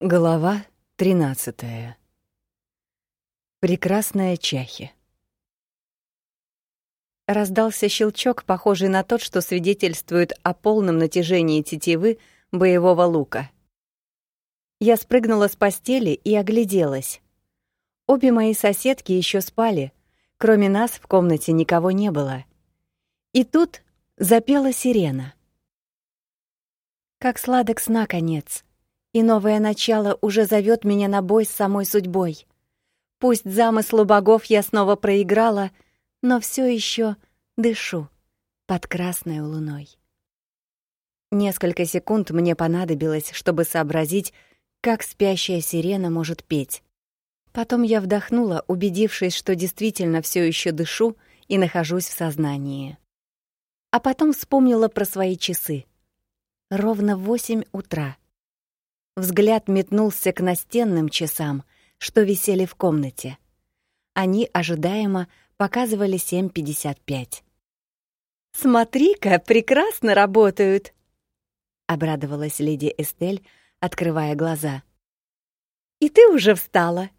Глава 13. Прекрасная чахи. Раздался щелчок, похожий на тот, что свидетельствует о полном натяжении тетивы боевого лука. Я спрыгнула с постели и огляделась. Обе мои соседки еще спали, кроме нас в комнате никого не было. И тут запела сирена. Как сладок сна конец — и новое начало уже зовет меня на бой с самой судьбой. Пусть замыслу богов я снова проиграла, но все еще дышу под красной луной. Несколько секунд мне понадобилось, чтобы сообразить, как спящая сирена может петь. Потом я вдохнула, убедившись, что действительно все еще дышу и нахожусь в сознании. А потом вспомнила про свои часы. Ровно восемь утра — Взгляд метнулся к настенным часам, что висели в комнате. Они ожидаемо показывали 7:55. Смотри-ка, прекрасно работают, обрадовалась леди Эстель, открывая глаза. И ты уже встала.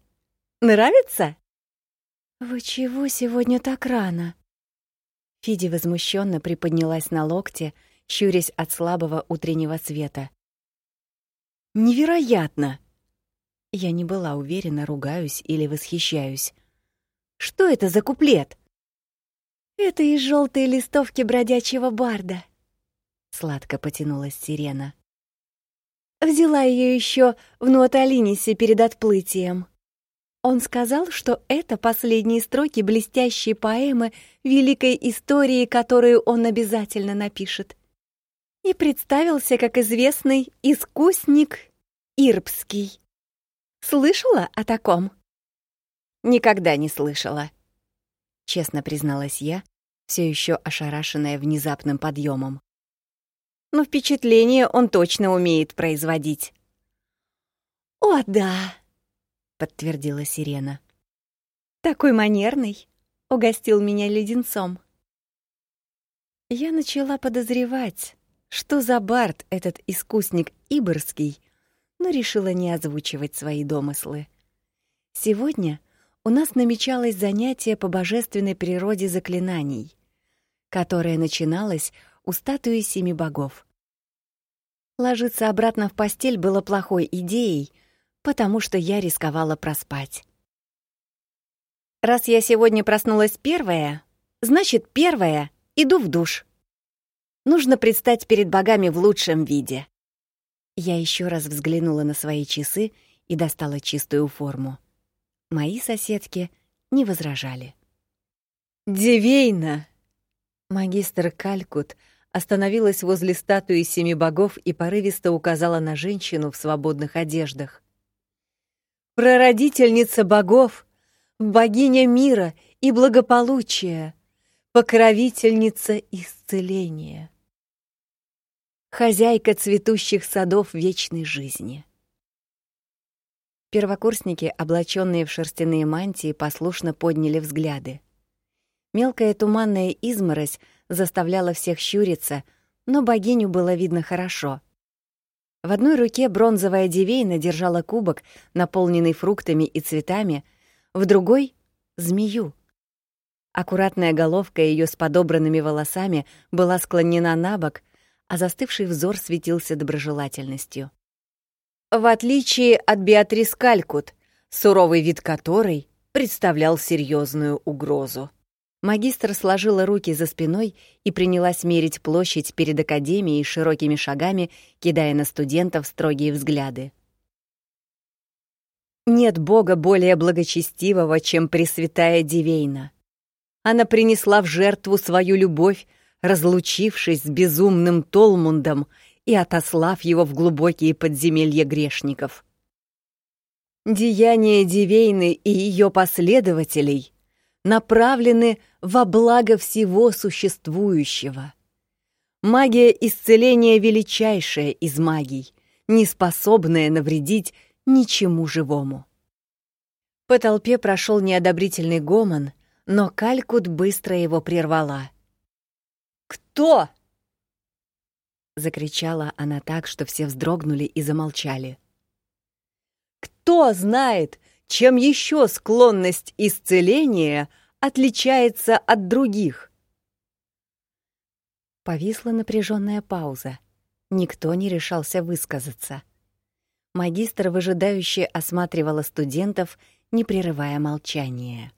Нравится? Вы чего сегодня так рано? Фиди возмущенно приподнялась на локте, щурясь от слабого утреннего света. Невероятно! Я не была уверена, ругаюсь или восхищаюсь. Что это за куплет? Это из желтой листовки бродячего барда. Сладко потянулась сирена. Взяла ее еще в Нуаталинисе перед отплытием. Он сказал, что это последние строки блестящей поэмы великой истории, которую он обязательно напишет и представился как известный искусник Ирбский. Слышала о таком? Никогда не слышала, честно призналась я, все еще ошарашенная внезапным подъемом. Но впечатление он точно умеет производить. О, да, подтвердила Сирена. Такой манерный, угостил меня леденцом. Я начала подозревать, что за бард этот искусник Иборский, но решила не озвучивать свои домыслы. Сегодня у нас намечалось занятие по божественной природе заклинаний, которое начиналось у статуи семи богов. Ложиться обратно в постель было плохой идеей, потому что я рисковала проспать. Раз я сегодня проснулась первая, значит, первая иду в душ. Нужно предстать перед богами в лучшем виде. Я еще раз взглянула на свои часы и достала чистую форму. Мои соседки не возражали. «Дивейно!» Магистр Калькут остановилась возле статуи семи богов и порывисто указала на женщину в свободных одеждах. «Прародительница богов, богиня мира и благополучия, покровительница исцеления» хозяйка цветущих садов вечной жизни. Первокурсники, облаченные в шерстяные мантии, послушно подняли взгляды. Мелкая туманная изморозь заставляла всех щуриться, но богиню было видно хорошо. В одной руке бронзовая девейна держала кубок, наполненный фруктами и цветами, в другой — змею. Аккуратная головка ее с подобранными волосами была склонена на бок, а застывший взор светился доброжелательностью. В отличие от Беатрис Калькут, суровый вид которой представлял серьезную угрозу. Магистр сложила руки за спиной и принялась мерить площадь перед академией широкими шагами, кидая на студентов строгие взгляды. Нет бога более благочестивого, чем Пресвятая Дивейна. Она принесла в жертву свою любовь разлучившись с безумным Толмундом и отослав его в глубокие подземелья грешников. Деяния Дивейны и ее последователей направлены во благо всего существующего. Магия исцеления величайшая из магий, не способная навредить ничему живому. По толпе прошел неодобрительный гомон, но Калькут быстро его прервала — «Кто?» Закричала она так, что все вздрогнули и замолчали. Кто знает, чем еще склонность исцеления отличается от других? Повисла напряженная пауза. Никто не решался высказаться. Магистр выжидающе осматривала студентов, не прерывая молчания.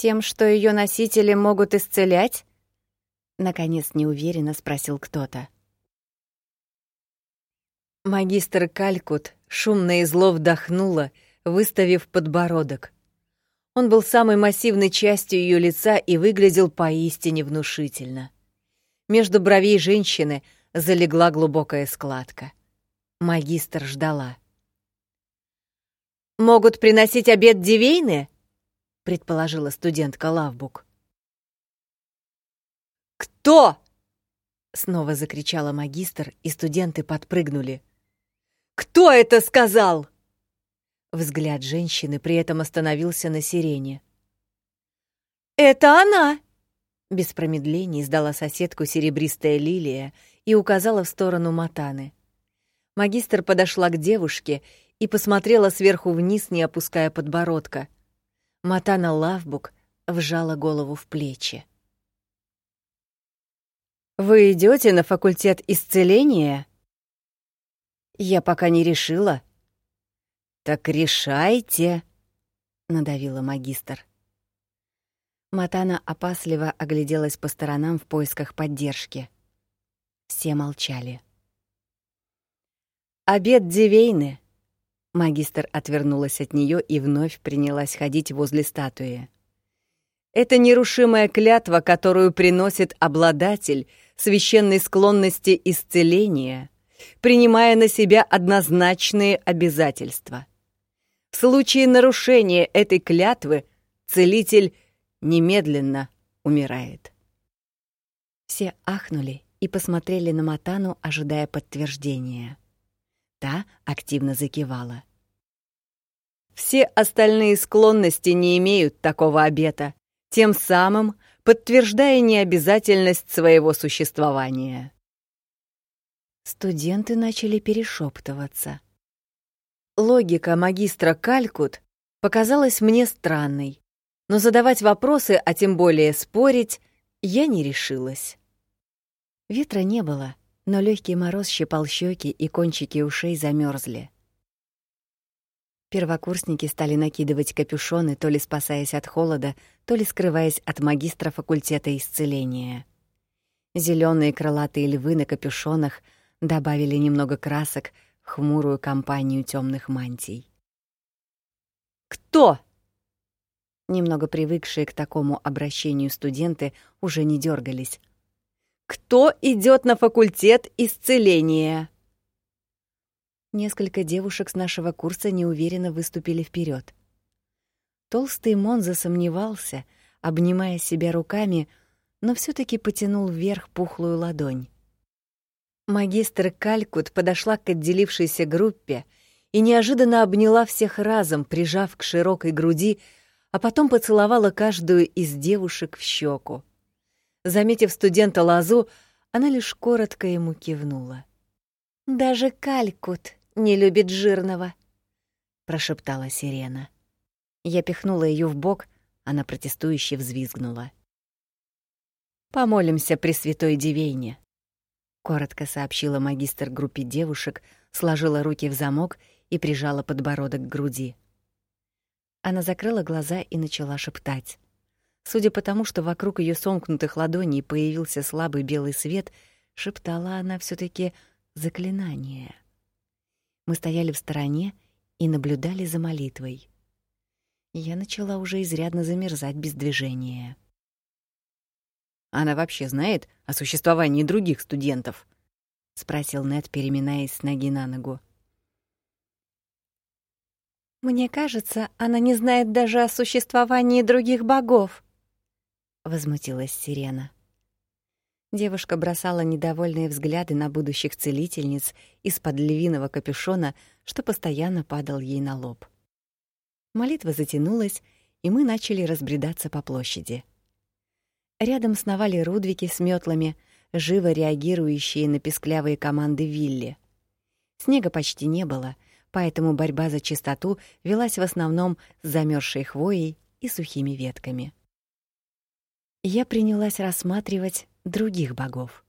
Тем, что ее носители могут исцелять? Наконец неуверенно спросил кто-то. Магистр Калькут шумно и зло вдохнула, выставив подбородок. Он был самой массивной частью ее лица и выглядел поистине внушительно. Между бровей женщины залегла глубокая складка. Магистр ждала. «Могут приносить обед Дивейны?» — предположила студентка Лавбук. «Кто?» — снова закричала магистр, и студенты подпрыгнули. «Кто это сказал?» Взгляд женщины при этом остановился на сирене. «Это она!» Без промедлений сдала соседку серебристая лилия и указала в сторону Матаны. Магистр подошла к девушке и посмотрела сверху вниз, не опуская подбородка. Матана Лавбук вжала голову в плечи. «Вы идете на факультет исцеления?» «Я пока не решила». «Так решайте», — надавила магистр. Матана опасливо огляделась по сторонам в поисках поддержки. Все молчали. «Обед Дивейны!» Магистр отвернулась от нее и вновь принялась ходить возле статуи. «Это нерушимая клятва, которую приносит обладатель священной склонности исцеления, принимая на себя однозначные обязательства. В случае нарушения этой клятвы целитель немедленно умирает». Все ахнули и посмотрели на Матану, ожидая подтверждения. Та активно закивала. Все остальные склонности не имеют такого обета, тем самым подтверждая необязательность своего существования. Студенты начали перешептываться. Логика магистра Калькут показалась мне странной, но задавать вопросы, а тем более спорить, я не решилась. Ветра не было, но легкий мороз щипал щеки и кончики ушей замерзли. Первокурсники стали накидывать капюшоны, то ли спасаясь от холода, то ли скрываясь от магистра факультета исцеления. Зеленые крылатые львы на капюшонах добавили немного красок в хмурую компанию темных мантий. «Кто?» Немного привыкшие к такому обращению студенты уже не дергались, кто идет на факультет исцеления? Несколько девушек с нашего курса неуверенно выступили вперед. Толстый Мон засомневался, обнимая себя руками, но все таки потянул вверх пухлую ладонь. Магистр Калькут подошла к отделившейся группе и неожиданно обняла всех разом, прижав к широкой груди, а потом поцеловала каждую из девушек в щеку. Заметив студента Лазу, она лишь коротко ему кивнула. «Даже Калькут не любит жирного», — прошептала Сирена. Я пихнула ее в бок, она протестующе взвизгнула. «Помолимся при святой Дивейне», — коротко сообщила магистр группе девушек, сложила руки в замок и прижала подбородок к груди. Она закрыла глаза и начала шептать. Судя по тому, что вокруг ее сомкнутых ладоней появился слабый белый свет, шептала она все таки заклинание. Мы стояли в стороне и наблюдали за молитвой. Я начала уже изрядно замерзать без движения. Она вообще знает о существовании других студентов? спросил Нед, переминаясь с ноги на ногу. Мне кажется, она не знает даже о существовании других богов, возмутилась Сирена. Девушка бросала недовольные взгляды на будущих целительниц из-под львиного капюшона, что постоянно падал ей на лоб. Молитва затянулась, и мы начали разбредаться по площади. Рядом сновали рудвики с метлами, живо реагирующие на песклявые команды Вилли. Снега почти не было, поэтому борьба за чистоту велась в основном с замерзшей хвоей и сухими ветками. Я принялась рассматривать других богов.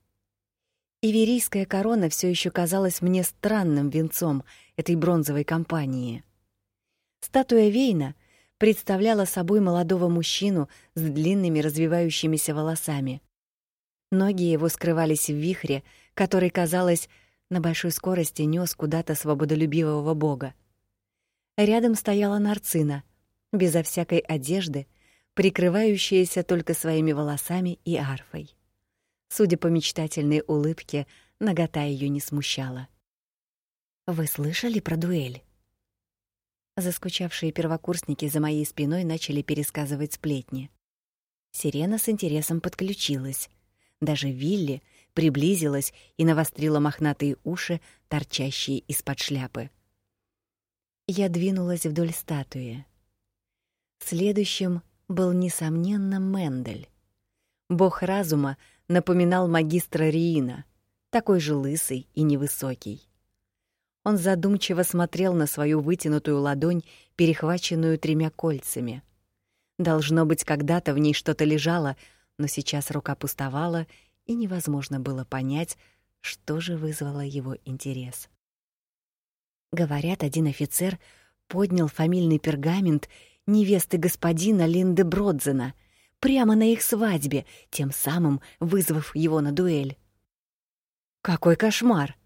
Иверийская корона все еще казалась мне странным венцом этой бронзовой компании. Статуя Вейна представляла собой молодого мужчину с длинными развивающимися волосами. Ноги его скрывались в вихре, который, казалось, на большой скорости нёс куда-то свободолюбивого бога. Рядом стояла Нарцина, безо всякой одежды, прикрывающаяся только своими волосами и арфой. Судя по мечтательной улыбке, нагота её не смущала. Вы слышали про дуэль? Заскучавшие первокурсники за моей спиной начали пересказывать сплетни. Сирена с интересом подключилась. Даже Вилли приблизилась и навострила мохнатые уши, торчащие из-под шляпы. Я двинулась вдоль статуи. Следующим был несомненно Мендель. Бог разума напоминал магистра Риина, такой же лысый и невысокий. Он задумчиво смотрел на свою вытянутую ладонь, перехваченную тремя кольцами. Должно быть, когда-то в ней что-то лежало, но сейчас рука пустовала, и невозможно было понять, что же вызвало его интерес. Говорят, один офицер поднял фамильный пергамент невесты господина Линды Бродзена прямо на их свадьбе, тем самым вызвав его на дуэль. Какой кошмар!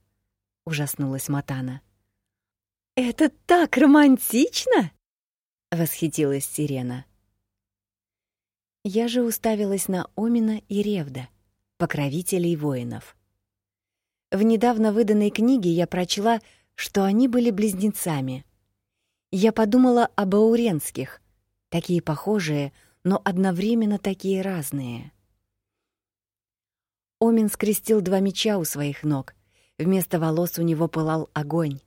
ужаснулась Матана. Это так романтично, восхитилась Сирена. Я же уставилась на Омина и Ревда, покровителей воинов. В недавно выданной книге я прочла, что они были близнецами. Я подумала об ауренских, такие похожие, но одновременно такие разные. Омин скрестил два меча у своих ног, Вместо волос у него пылал огонь.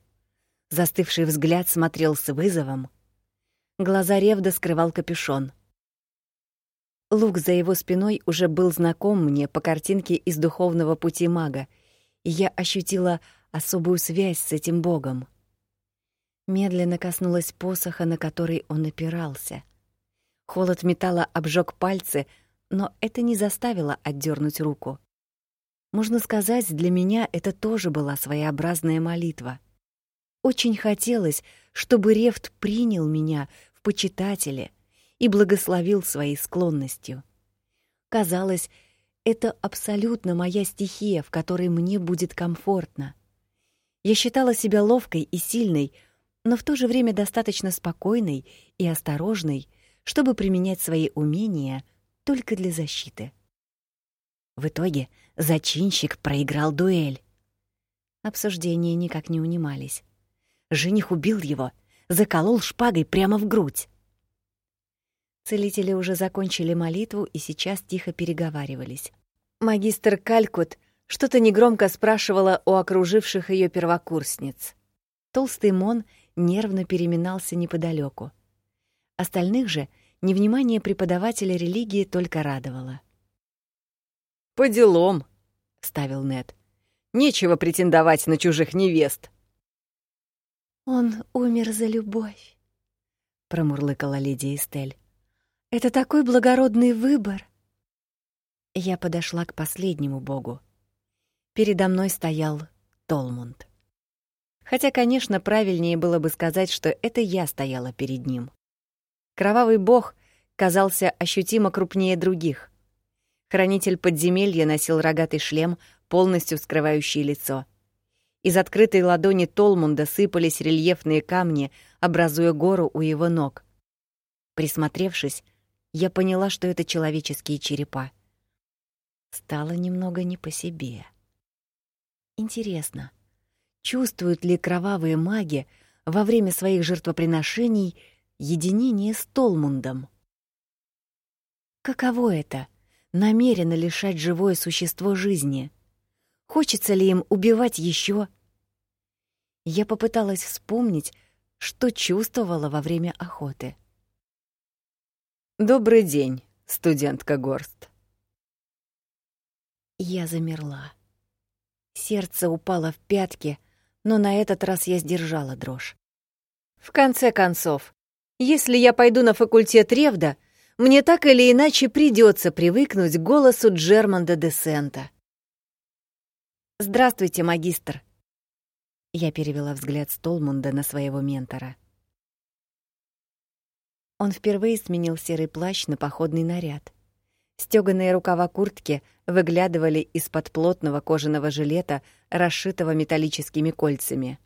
Застывший взгляд смотрел с вызовом. Глаза Ревда скрывал капюшон. Лук за его спиной уже был знаком мне по картинке из духовного пути мага, и я ощутила особую связь с этим богом. Медленно коснулась посоха, на который он опирался. Холод металла обжег пальцы, но это не заставило отдернуть руку. Можно сказать, для меня это тоже была своеобразная молитва. Очень хотелось, чтобы Рефт принял меня в почитатели и благословил своей склонностью. Казалось, это абсолютно моя стихия, в которой мне будет комфортно. Я считала себя ловкой и сильной, но в то же время достаточно спокойной и осторожной, чтобы применять свои умения только для защиты. В итоге зачинщик проиграл дуэль. Обсуждения никак не унимались. Жених убил его, заколол шпагой прямо в грудь. Целители уже закончили молитву и сейчас тихо переговаривались. Магистр Калькут что-то негромко спрашивала у окруживших ее первокурсниц. Толстый Мон нервно переминался неподалеку. Остальных же невнимание преподавателя религии только радовало. По делам, ставил Нед. Нечего претендовать на чужих невест. Он умер за любовь, промурлыкала леди Эстель. Это такой благородный выбор. Я подошла к последнему богу. Передо мной стоял Толмунд. Хотя, конечно, правильнее было бы сказать, что это я стояла перед ним. Кровавый бог казался ощутимо крупнее других. Хранитель подземелья носил рогатый шлем, полностью скрывающий лицо. Из открытой ладони Толмунда сыпались рельефные камни, образуя гору у его ног. Присмотревшись, я поняла, что это человеческие черепа. Стало немного не по себе. Интересно, чувствуют ли кровавые маги во время своих жертвоприношений единение с Толмундом? Каково это — намеренно лишать живое существо жизни. Хочется ли им убивать еще? Я попыталась вспомнить, что чувствовала во время охоты. Добрый день, студентка Горст. Я замерла. Сердце упало в пятки, но на этот раз я сдержала дрожь. В конце концов, если я пойду на факультет Ревда, мне так или иначе придется привыкнуть к голосу Джерманда де Сента. «Здравствуйте, магистр!» Я перевела взгляд Столмунда на своего ментора. Он впервые сменил серый плащ на походный наряд. Стёганые рукава куртки выглядывали из-под плотного кожаного жилета, расшитого металлическими кольцами.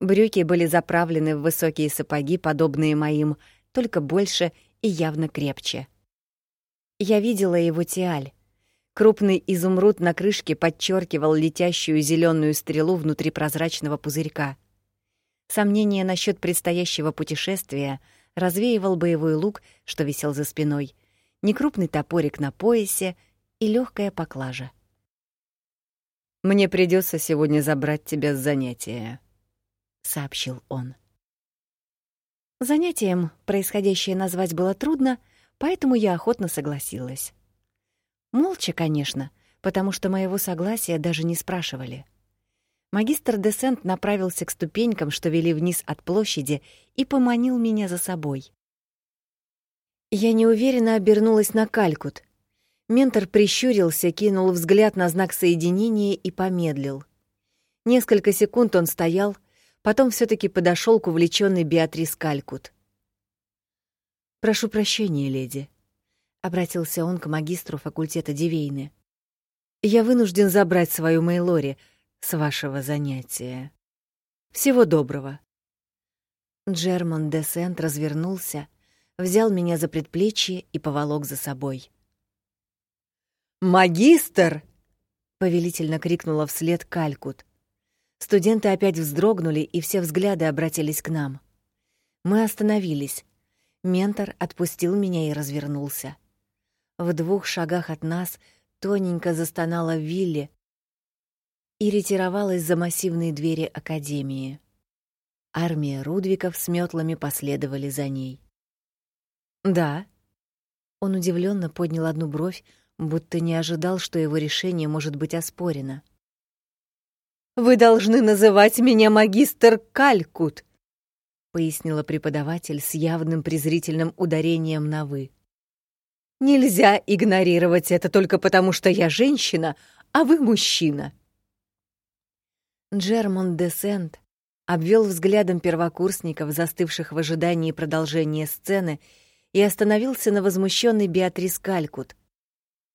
Брюки были заправлены в высокие сапоги, подобные моим, только больше и явно крепче. Я видела его тиаль. Крупный изумруд на крышке подчеркивал летящую зеленую стрелу внутри прозрачного пузырька. Сомнения насчет предстоящего путешествия развеивал боевой лук, что висел за спиной — некрупный топорик на поясе и легкая поклажа. «Мне придется сегодня забрать тебя с занятия», — сообщил он. Занятием происходящее назвать было трудно, поэтому я охотно согласилась. Молча, конечно, потому что моего согласия даже не спрашивали. Магистр Десент направился к ступенькам, что вели вниз от площади, и поманил меня за собой. Я неуверенно обернулась на Калькут. Ментор прищурился, кинул взгляд на знак соединения и помедлил. Несколько секунд он стоял, потом все таки подошел к увлеченной Беатрис Калькут. «Прошу прощения, леди», — обратился он к магистру факультета Дивейны. «Я вынужден забрать свою Мейлори с вашего занятия. Всего доброго». Джерман де Сент развернулся, взял меня за предплечье и поволок за собой. «Магистр!» — повелительно крикнула вслед Калькут. Студенты опять вздрогнули, и все взгляды обратились к нам. Мы остановились. Ментор отпустил меня и развернулся. В двух шагах от нас тоненько застонала Вилли и ретировалась за массивные двери Академии. Армия Рудвиков с метлами последовали за ней. Да. Он удивленно поднял одну бровь, будто не ожидал, что его решение может быть оспорено. Вы должны называть меня магистр Калькут, пояснила преподаватель с явным презрительным ударением на вы. Нельзя игнорировать это только потому, что я женщина, а вы мужчина. Джермон де Сент обвел взглядом первокурсников, застывших в ожидании продолжения сцены, и остановился на возмущенной Беатрис Калькут.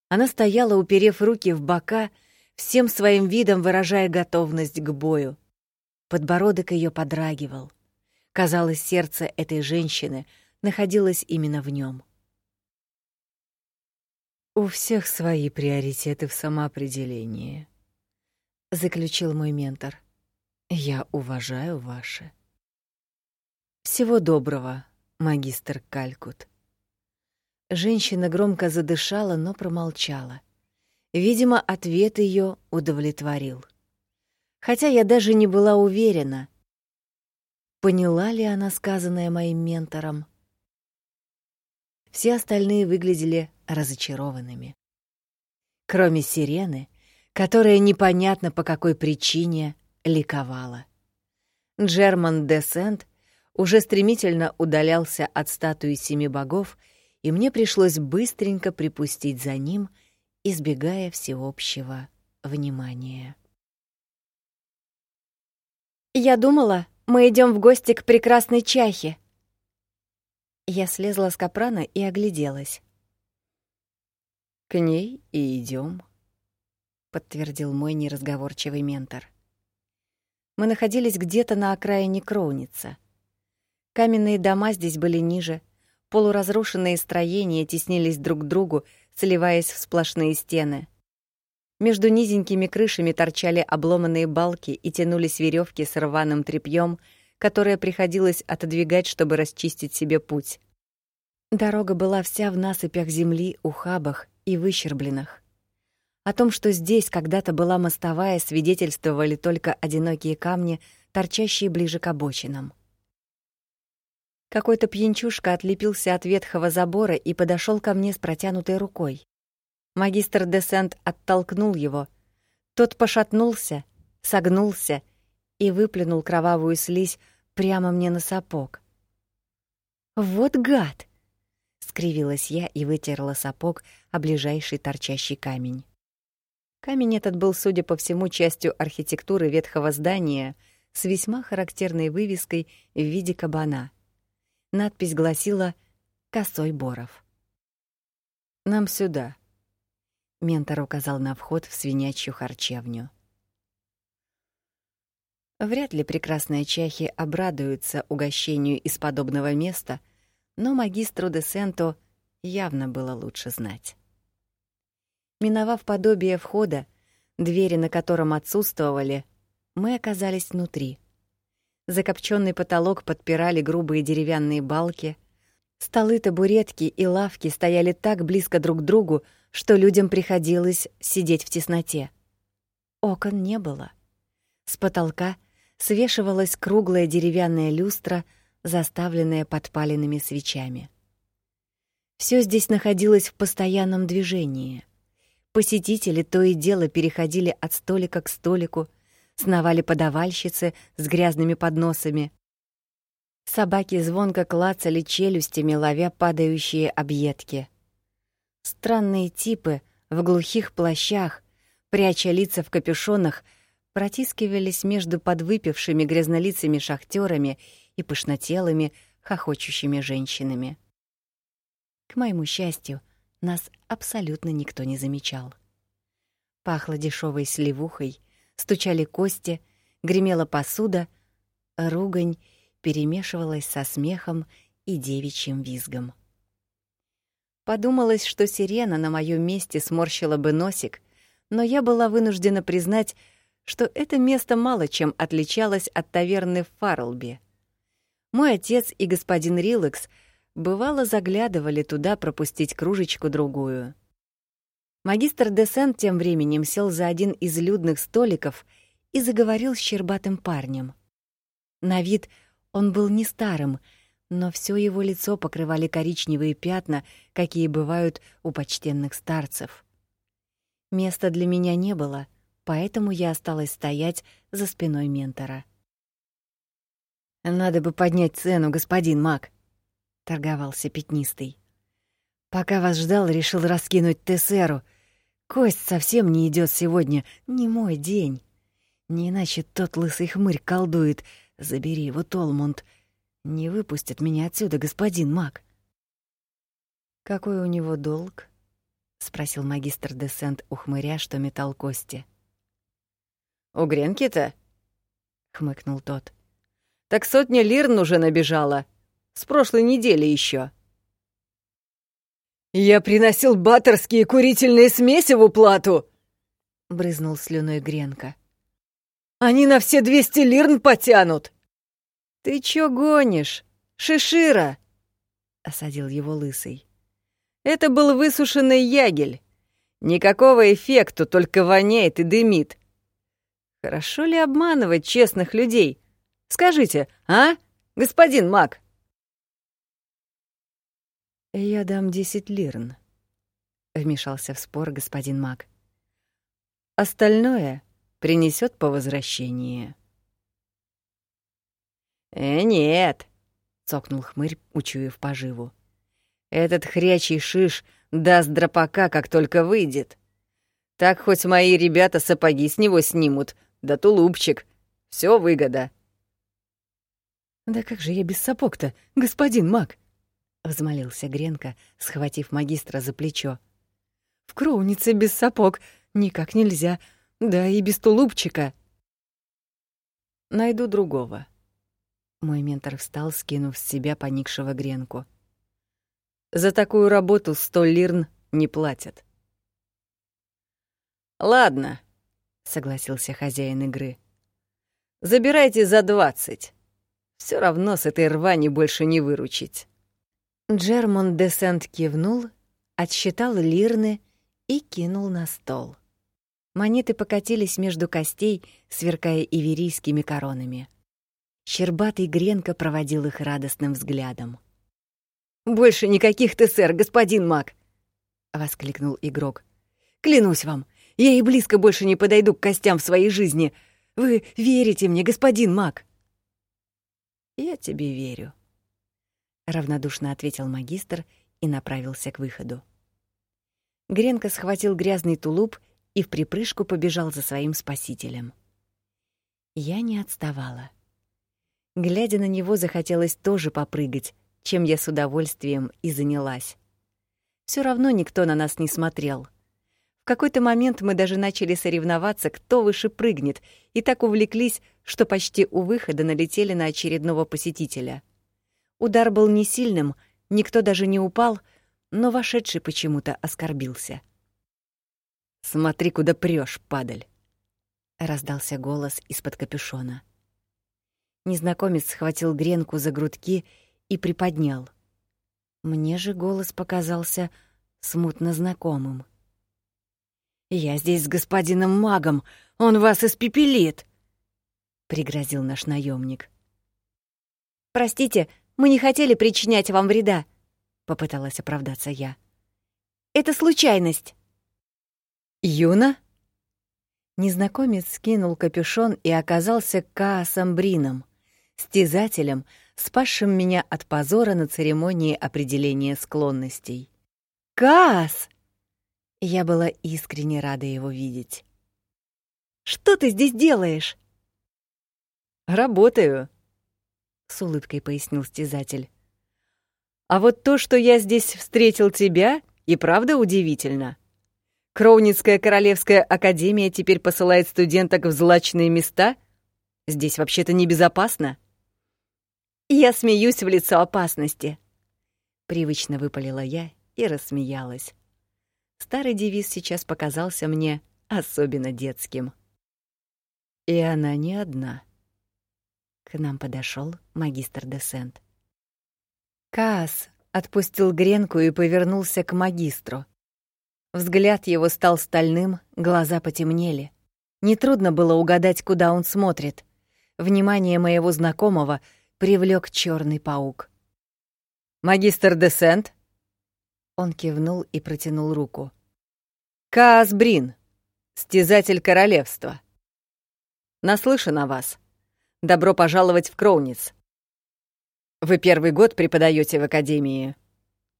Она стояла, уперев руки в бока, всем своим видом выражая готовность к бою. Подбородок ее подрагивал. Казалось, сердце этой женщины находилось именно в нем. У всех свои приоритеты в самоопределении, заключил мой ментор. Я уважаю ваши. Всего доброго, магистр Калькут. Женщина громко задышала, но промолчала. Видимо, ответ ее удовлетворил. Хотя я даже не была уверена, поняла ли она сказанное моим ментором. Все остальные выглядели разочарованными. Кроме Сирены, которая непонятно по какой причине ликовала. Джерман де Сент уже стремительно удалялся от статуи семи богов и мне пришлось быстренько припустить за ним, избегая всеобщего внимания. «Я думала, мы идем в гости к прекрасной чахе». Я слезла с капрана и огляделась. «К ней и идем, подтвердил мой неразговорчивый ментор. Мы находились где-то на окраине Кроуница. Каменные дома здесь были ниже, Полуразрушенные строения теснились друг к другу, сливаясь в сплошные стены. Между низенькими крышами торчали обломанные балки и тянулись веревки с рваным тряпьем, которое приходилось отодвигать, чтобы расчистить себе путь. Дорога была вся в насыпях земли, ухабах и выщербленных. О том, что здесь когда-то была мостовая, свидетельствовали только одинокие камни, торчащие ближе к обочинам. Какой-то пьянчушка отлепился от ветхого забора и подошел ко мне с протянутой рукой. Магистр Десент оттолкнул его. Тот пошатнулся, согнулся и выплюнул кровавую слизь прямо мне на сапог. «Вот гад!» — скривилась я и вытерла сапог о ближайший торчащий камень. Камень этот был, судя по всему, частью архитектуры ветхого здания с весьма характерной вывеской в виде кабана. Надпись гласила «Косой Боров». «Нам сюда», — ментор указал на вход в свинячью харчевню. Вряд ли прекрасные чахи обрадуются угощению из подобного места, но магистру де Сенто явно было лучше знать. Миновав подобие входа, двери на котором отсутствовали, мы оказались внутри. Закопченный потолок подпирали грубые деревянные балки. Столы, табуретки и лавки стояли так близко друг к другу, что людям приходилось сидеть в тесноте. Окон не было. С потолка — свешивалась круглая деревянная люстра, заставленная подпаленными свечами. Все здесь находилось в постоянном движении. Посетители то и дело переходили от столика к столику, сновали подавальщицы с грязными подносами. Собаки звонко клацали челюстями, ловя падающие объедки. Странные типы в глухих плащах, пряча лица в капюшонах, протискивались между подвыпившими грязнолицами шахтерами и пышнотелыми, хохочущими женщинами. К моему счастью, нас абсолютно никто не замечал. Пахло дешевой сливухой, стучали кости, гремела посуда, ругань перемешивалась со смехом и девичьим визгом. Подумалось, что сирена на моем месте сморщила бы носик, но я была вынуждена признать, что это место мало чем отличалось от таверны в Фарлби. Мой отец и господин Рилакс бывало заглядывали туда пропустить кружечку-другую. Магистр Десент тем временем сел за один из людных столиков и заговорил с щербатым парнем. На вид он был не старым, но все его лицо покрывали коричневые пятна, какие бывают у почтенных старцев. Места для меня не было — поэтому я осталась стоять за спиной ментора. «Надо бы поднять цену, господин Мак», — торговался пятнистый. «Пока вас ждал, решил раскинуть Тессеру. Кость совсем не идет сегодня, не мой день. Не иначе тот лысый хмырь колдует. Забери его, Толмунд. Не выпустят меня отсюда, господин Мак». «Какой у него долг?» — спросил магистр Десент у хмыря, что метал кости. У Гренки-то? хмыкнул тот. Так сотня лир уже набежала. С прошлой недели еще. Я приносил баттерские курительные смеси в уплату, брызнул слюной Гренка. Они на все двести лирн потянут. Ты чё гонишь? Шишира, осадил его лысый. Это был высушенный ягель. Никакого эффекта, только воняет и дымит. Хорошо ли обманывать честных людей? Скажите, а, господин Мак? Я дам десять лирн, вмешался в спор господин Мак. Остальное принесет по возвращении. Э, нет, цокнул хмырь, учуяв поживу. Этот хрячий шиш даст дропака, как только выйдет. Так хоть мои ребята сапоги с него снимут, да тулупчик. Все выгода». «Да как же я без сапог-то, господин маг?» — взмолился Гренко, схватив магистра за плечо. «В кроунице без сапог никак нельзя, да и без тулупчика». «Найду другого». Мой ментор встал, скинув с себя поникшего Гренку. «За такую работу сто лирн не платят». «Ладно», — согласился хозяин игры. «Забирайте за двадцать. Все равно с этой рвани больше не выручить». Джермон Десент кивнул, отсчитал лирны и кинул на стол. Монеты покатились между костей, сверкая иверийскими коронами. Щербатый Гренко проводил их радостным взглядом. «Больше никаких ТСР, господин Мак!» — воскликнул игрок. «Клянусь вам, я и близко больше не подойду к костям в своей жизни. Вы верите мне, господин Мак?» «Я тебе верю», — равнодушно ответил магистр и направился к выходу. Гренко схватил грязный тулуп и в припрыжку побежал за своим спасителем. Я не отставала. Глядя на него, захотелось тоже попрыгать, чем я с удовольствием и занялась. Все равно никто на нас не смотрел. В какой-то момент мы даже начали соревноваться, кто выше прыгнет, и так увлеклись, что почти у выхода налетели на очередного посетителя. Удар был не сильным, никто даже не упал, но вошедший почему-то оскорбился. «Смотри, куда прёшь, падаль!» — раздался голос из-под капюшона. Незнакомец схватил гренку за грудки и приподнял — мне же голос показался смутно знакомым. «Я здесь с господином магом, он вас испепелит!» — пригрозил наш наемник. «Простите, мы не хотели причинять вам вреда», — попыталась оправдаться я. «Это случайность». «Юна?» Незнакомец скинул капюшон и оказался Каасом Брином, стязателем, спасшим меня от позора на церемонии определения склонностей. «Каас!» Я была искренне рада его видеть. «Что ты здесь делаешь?» «Работаю», — с улыбкой пояснил стязатель. «А вот то, что я здесь встретил тебя, и правда удивительно. Кроуницкая Королевская Академия теперь посылает студенток в злачные места? Здесь вообще-то небезопасно». Я смеюсь в лицо опасности. Привычно выпалила я и рассмеялась. Старый девиз сейчас показался мне особенно детским. И она не одна. К нам подошел магистр Десент. Каас отпустил гренку и повернулся к магистру. Взгляд его стал стальным, глаза потемнели. Нетрудно было угадать, куда он смотрит. Внимание моего знакомого — привлек черный паук. «Магистр Десент?» Он кивнул и протянул руку. «Каас Брин, стязатель королевства. Наслышан о вас. Добро пожаловать в Кроуниц. Вы первый год преподаете в академии.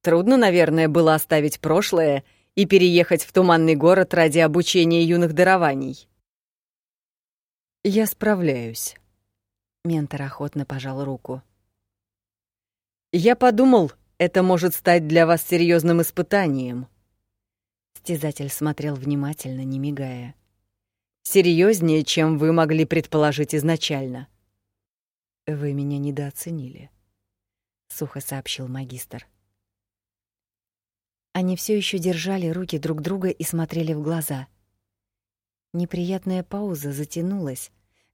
Трудно, наверное, было оставить прошлое и переехать в туманный город ради обучения юных дарований. Я справляюсь. Ментор охотно пожал руку. «Я подумал, это может стать для вас серьезным испытанием». Стязатель смотрел внимательно, не мигая. Серьезнее, чем вы могли предположить изначально. «Вы меня недооценили», — сухо сообщил магистр. Они все еще держали руки друг друга и смотрели в глаза. Неприятная пауза затянулась,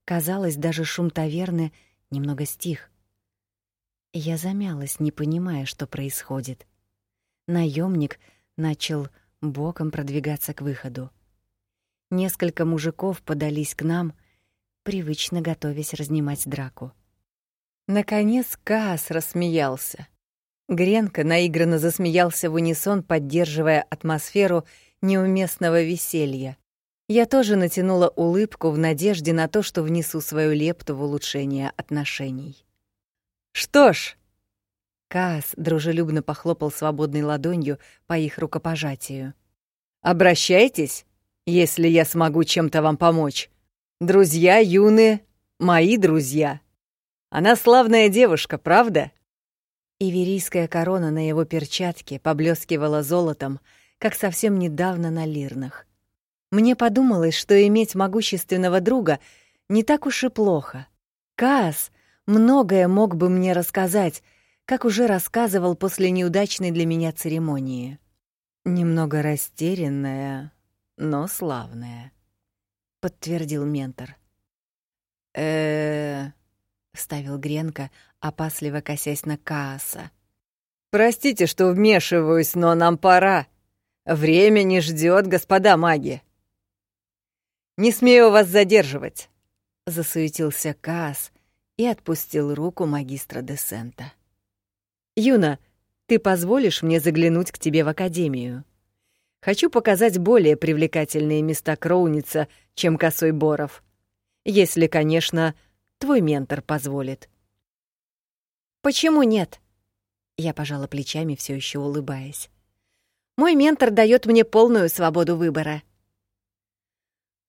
Казалось, даже шум таверны немного стих. Я замялась, не понимая, что происходит. Наемник начал боком продвигаться к выходу. Несколько мужиков подались к нам, привычно готовясь разнимать драку. Наконец Каас рассмеялся. Гренко наигранно засмеялся в унисон, поддерживая атмосферу неуместного веселья. Я тоже натянула улыбку в надежде на то, что внесу свою лепту в улучшение отношений. «Что ж...» Каас дружелюбно похлопал свободной ладонью по их рукопожатию. «Обращайтесь, если я смогу чем-то вам помочь. Друзья юные, мои друзья. Она славная девушка, правда?» Иверийская корона на его перчатке поблескивала золотом, как совсем недавно на лирнах. Мне подумалось, что иметь могущественного друга не так уж и плохо. Каас многое мог бы мне рассказать, как уже рассказывал после неудачной для меня церемонии. Немного растерянная, но славная, подтвердил ментор. Э, вставил Гренко, опасливо косясь на Кааса. Простите, что вмешиваюсь, но нам пора. Время не ждет, господа маги. «Не смею вас задерживать», — засуетился Каас и отпустил руку магистра Десента. «Юна, ты позволишь мне заглянуть к тебе в академию? Хочу показать более привлекательные места Кроуница, чем Косой Боров. Если, конечно, твой ментор позволит. Почему нет? Я пожала плечами, все еще улыбаясь. Мой ментор дает мне полную свободу выбора.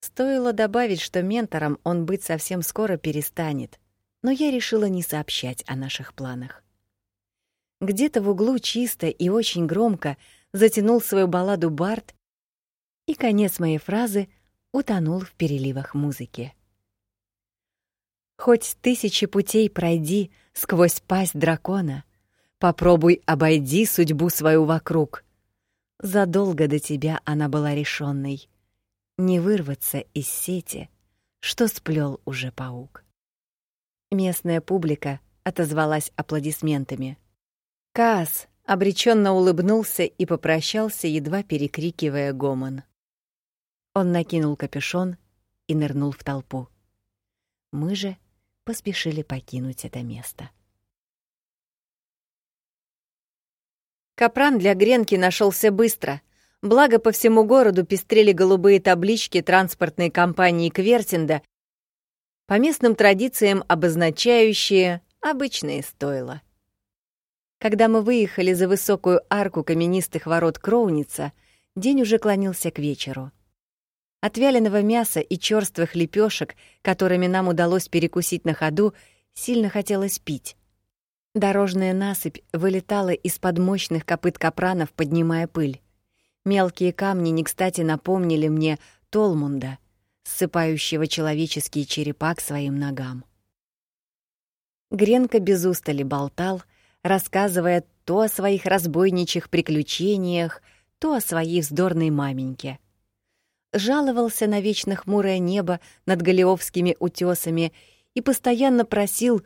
Стоило добавить, что ментором он быть совсем скоро перестанет, но я решила не сообщать о наших планах. Где-то в углу чисто и очень громко затянул свою балладу Барт, и конец моей фразы утонул в переливах музыки. Хоть тысячи путей пройди сквозь пасть дракона, попробуй обойди судьбу свою вокруг. Задолго до тебя она была решенной не вырваться из сети, что сплел уже паук. Местная публика отозвалась аплодисментами. Каас обреченно улыбнулся и попрощался, едва перекрикивая гомон. Он накинул капюшон и нырнул в толпу. Мы же поспешили покинуть это место. Капран для гренки нашелся быстро. Благо по всему городу пестрели голубые таблички транспортной компании Квертинда, по местным традициям обозначающие обычные стойла. Когда мы выехали за высокую арку каменистых ворот Кроуница, день уже клонился к вечеру. От вяленого мяса и чёрствых лепешек, которыми нам удалось перекусить на ходу, сильно хотелось пить. Дорожная насыпь вылетала из-под мощных копыт капранов, поднимая пыль. Мелкие камни не кстати напомнили мне Толмунда, ссыпающего человеческие черепа к своим ногам. Гренка без устали болтал, рассказывая то о своих разбойничьих приключениях, то о своей вздорной маменьке. Жаловался на вечно хмурое небо над Голиовскими утесами и постоянно просил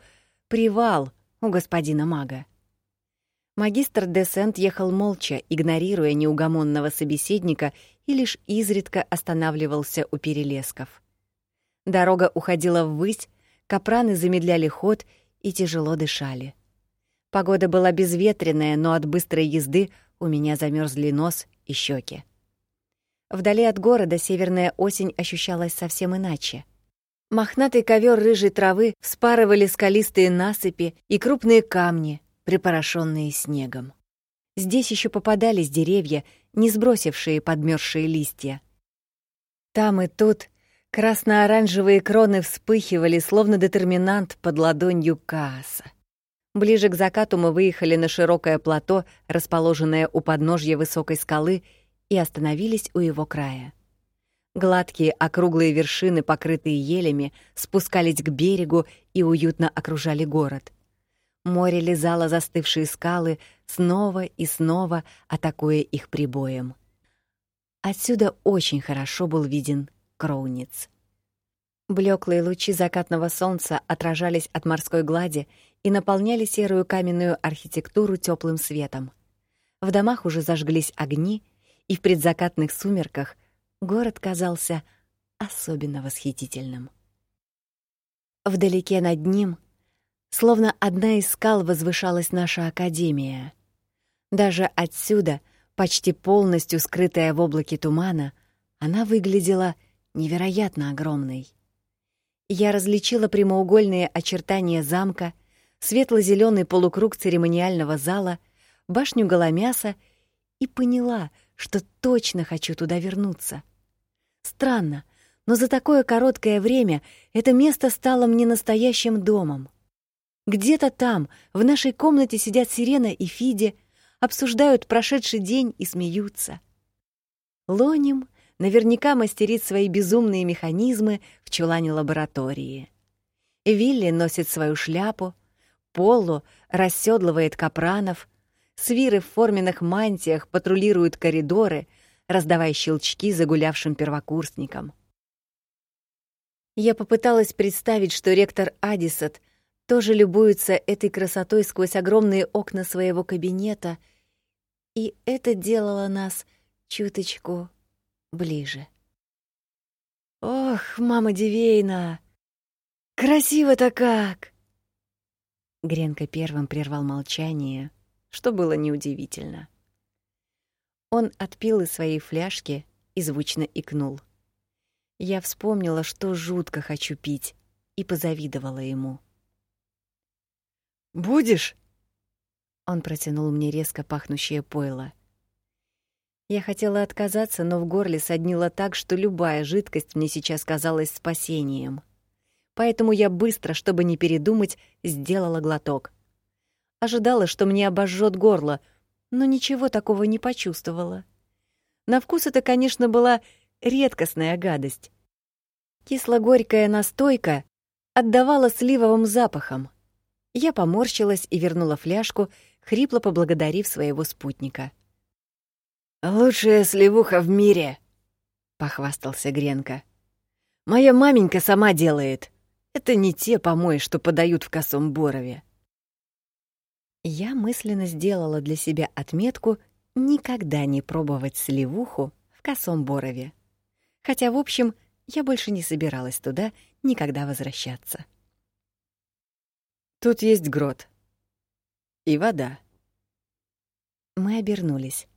привал у господина мага. Магистр Десент ехал молча, игнорируя неугомонного собеседника и лишь изредка останавливался у перелесков. Дорога уходила ввысь, капраны замедляли ход и тяжело дышали. Погода была безветренная, но от быстрой езды у меня замерзли нос и щеки. Вдали от города северная осень ощущалась совсем иначе. Мохнатый ковер рыжей травы вспарывали скалистые насыпи и крупные камни, припорошенные снегом. Здесь еще попадались деревья, не сбросившие подмерзшие листья. Там и тут красно-оранжевые кроны вспыхивали, словно детерминант под ладонью Кааса. Ближе к закату мы выехали на широкое плато, расположенное у подножья высокой скалы, и остановились у его края. Гладкие округлые вершины, покрытые елями, спускались к берегу и уютно окружали город. Море лизало застывшие скалы, снова и снова атакуя их прибоем. Отсюда очень хорошо был виден Кроуниц. Блеклые лучи закатного солнца отражались от морской глади и наполняли серую каменную архитектуру теплым светом. В домах уже зажглись огни, и в предзакатных сумерках город казался особенно восхитительным. Вдалеке над ним Словно одна из скал возвышалась наша академия. Даже отсюда, почти полностью скрытая в облаке тумана, она выглядела невероятно огромной. Я различила прямоугольные очертания замка, светло зеленый полукруг церемониального зала, башню Голомяса и поняла, что точно хочу туда вернуться. Странно, но за такое короткое время это место стало мне настоящим домом. Где-то там, в нашей комнате сидят Сирена и Фиди, обсуждают прошедший день и смеются. Лоним наверняка мастерит свои безумные механизмы в чулане лаборатории. Вилли носит свою шляпу, Поло расседлывает капранов, свиры в форменных мантиях патрулируют коридоры, раздавая щелчки загулявшим первокурсникам. Я попыталась представить, что ректор Адисот — тоже любуется этой красотой сквозь огромные окна своего кабинета, и это делало нас чуточку ближе. «Ох, мама Дивейна! Красиво-то как!» Гренка первым прервал молчание, что было неудивительно. Он отпил из своей фляжки и звучно икнул. Я вспомнила, что жутко хочу пить, и позавидовала ему. «Будешь?» Он протянул мне резко пахнущее пойло. Я хотела отказаться, но в горле соднило так, что любая жидкость мне сейчас казалась спасением. Поэтому я быстро, чтобы не передумать, сделала глоток. Ожидала, что мне обожжет горло, но ничего такого не почувствовала. На вкус это, конечно, была редкостная гадость. Кисло-горькая настойка отдавала сливовым запахом. Я поморщилась и вернула фляжку, хрипло поблагодарив своего спутника. «Лучшая сливуха в мире», — похвастался Гренко. «Моя маменька сама делает. Это не те помои, что подают в косом борове». Я мысленно сделала для себя отметку никогда не пробовать сливуху в косом борове. Хотя, в общем, я больше не собиралась туда никогда возвращаться. «Тут есть грот. И вода». Мы обернулись.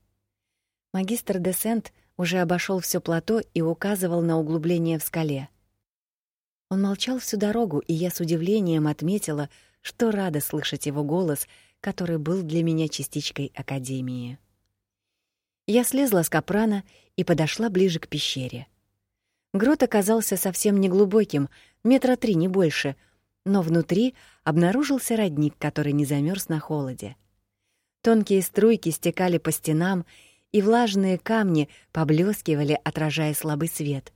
Магистр Десент уже обошел все плато и указывал на углубление в скале. Он молчал всю дорогу, и я с удивлением отметила, что рада слышать его голос, который был для меня частичкой академии. Я слезла с капрана и подошла ближе к пещере. Грот оказался совсем неглубоким, метра три не больше, но внутри обнаружился родник, который не замерз на холоде. Тонкие струйки стекали по стенам и влажные камни поблескивали, отражая слабый свет.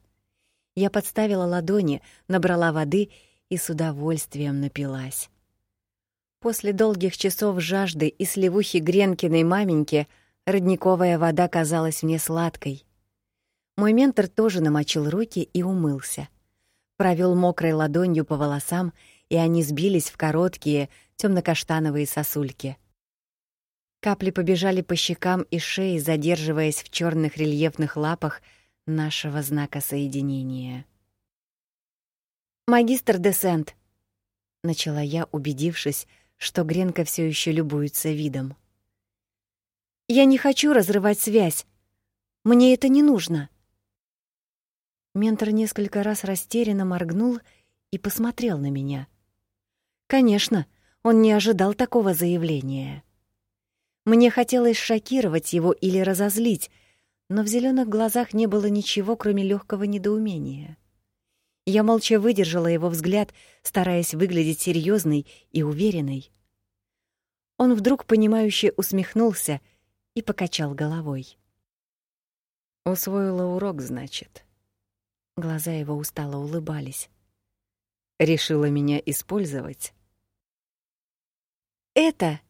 Я подставила ладони, набрала воды и с удовольствием напилась. После долгих часов жажды и сливухи Гренкиной маменьки родниковая вода казалась мне сладкой. Мой ментор тоже намочил руки и умылся. Провел мокрой ладонью по волосам, и они сбились в короткие темно-каштановые сосульки. Капли побежали по щекам и шее, задерживаясь в черных рельефных лапах нашего знака соединения. «Магистр Десент», — начала я, убедившись, что Гренка все еще любуется видом. «Я не хочу разрывать связь. Мне это не нужно». Ментор несколько раз растерянно моргнул и посмотрел на меня. Конечно, он не ожидал такого заявления. Мне хотелось шокировать его или разозлить, но в зеленых глазах не было ничего, кроме легкого недоумения. Я молча выдержала его взгляд, стараясь выглядеть серьезной и уверенной. Он вдруг понимающе усмехнулся и покачал головой. Усвоила урок, значит. Глаза его устало улыбались. Решила меня использовать. Это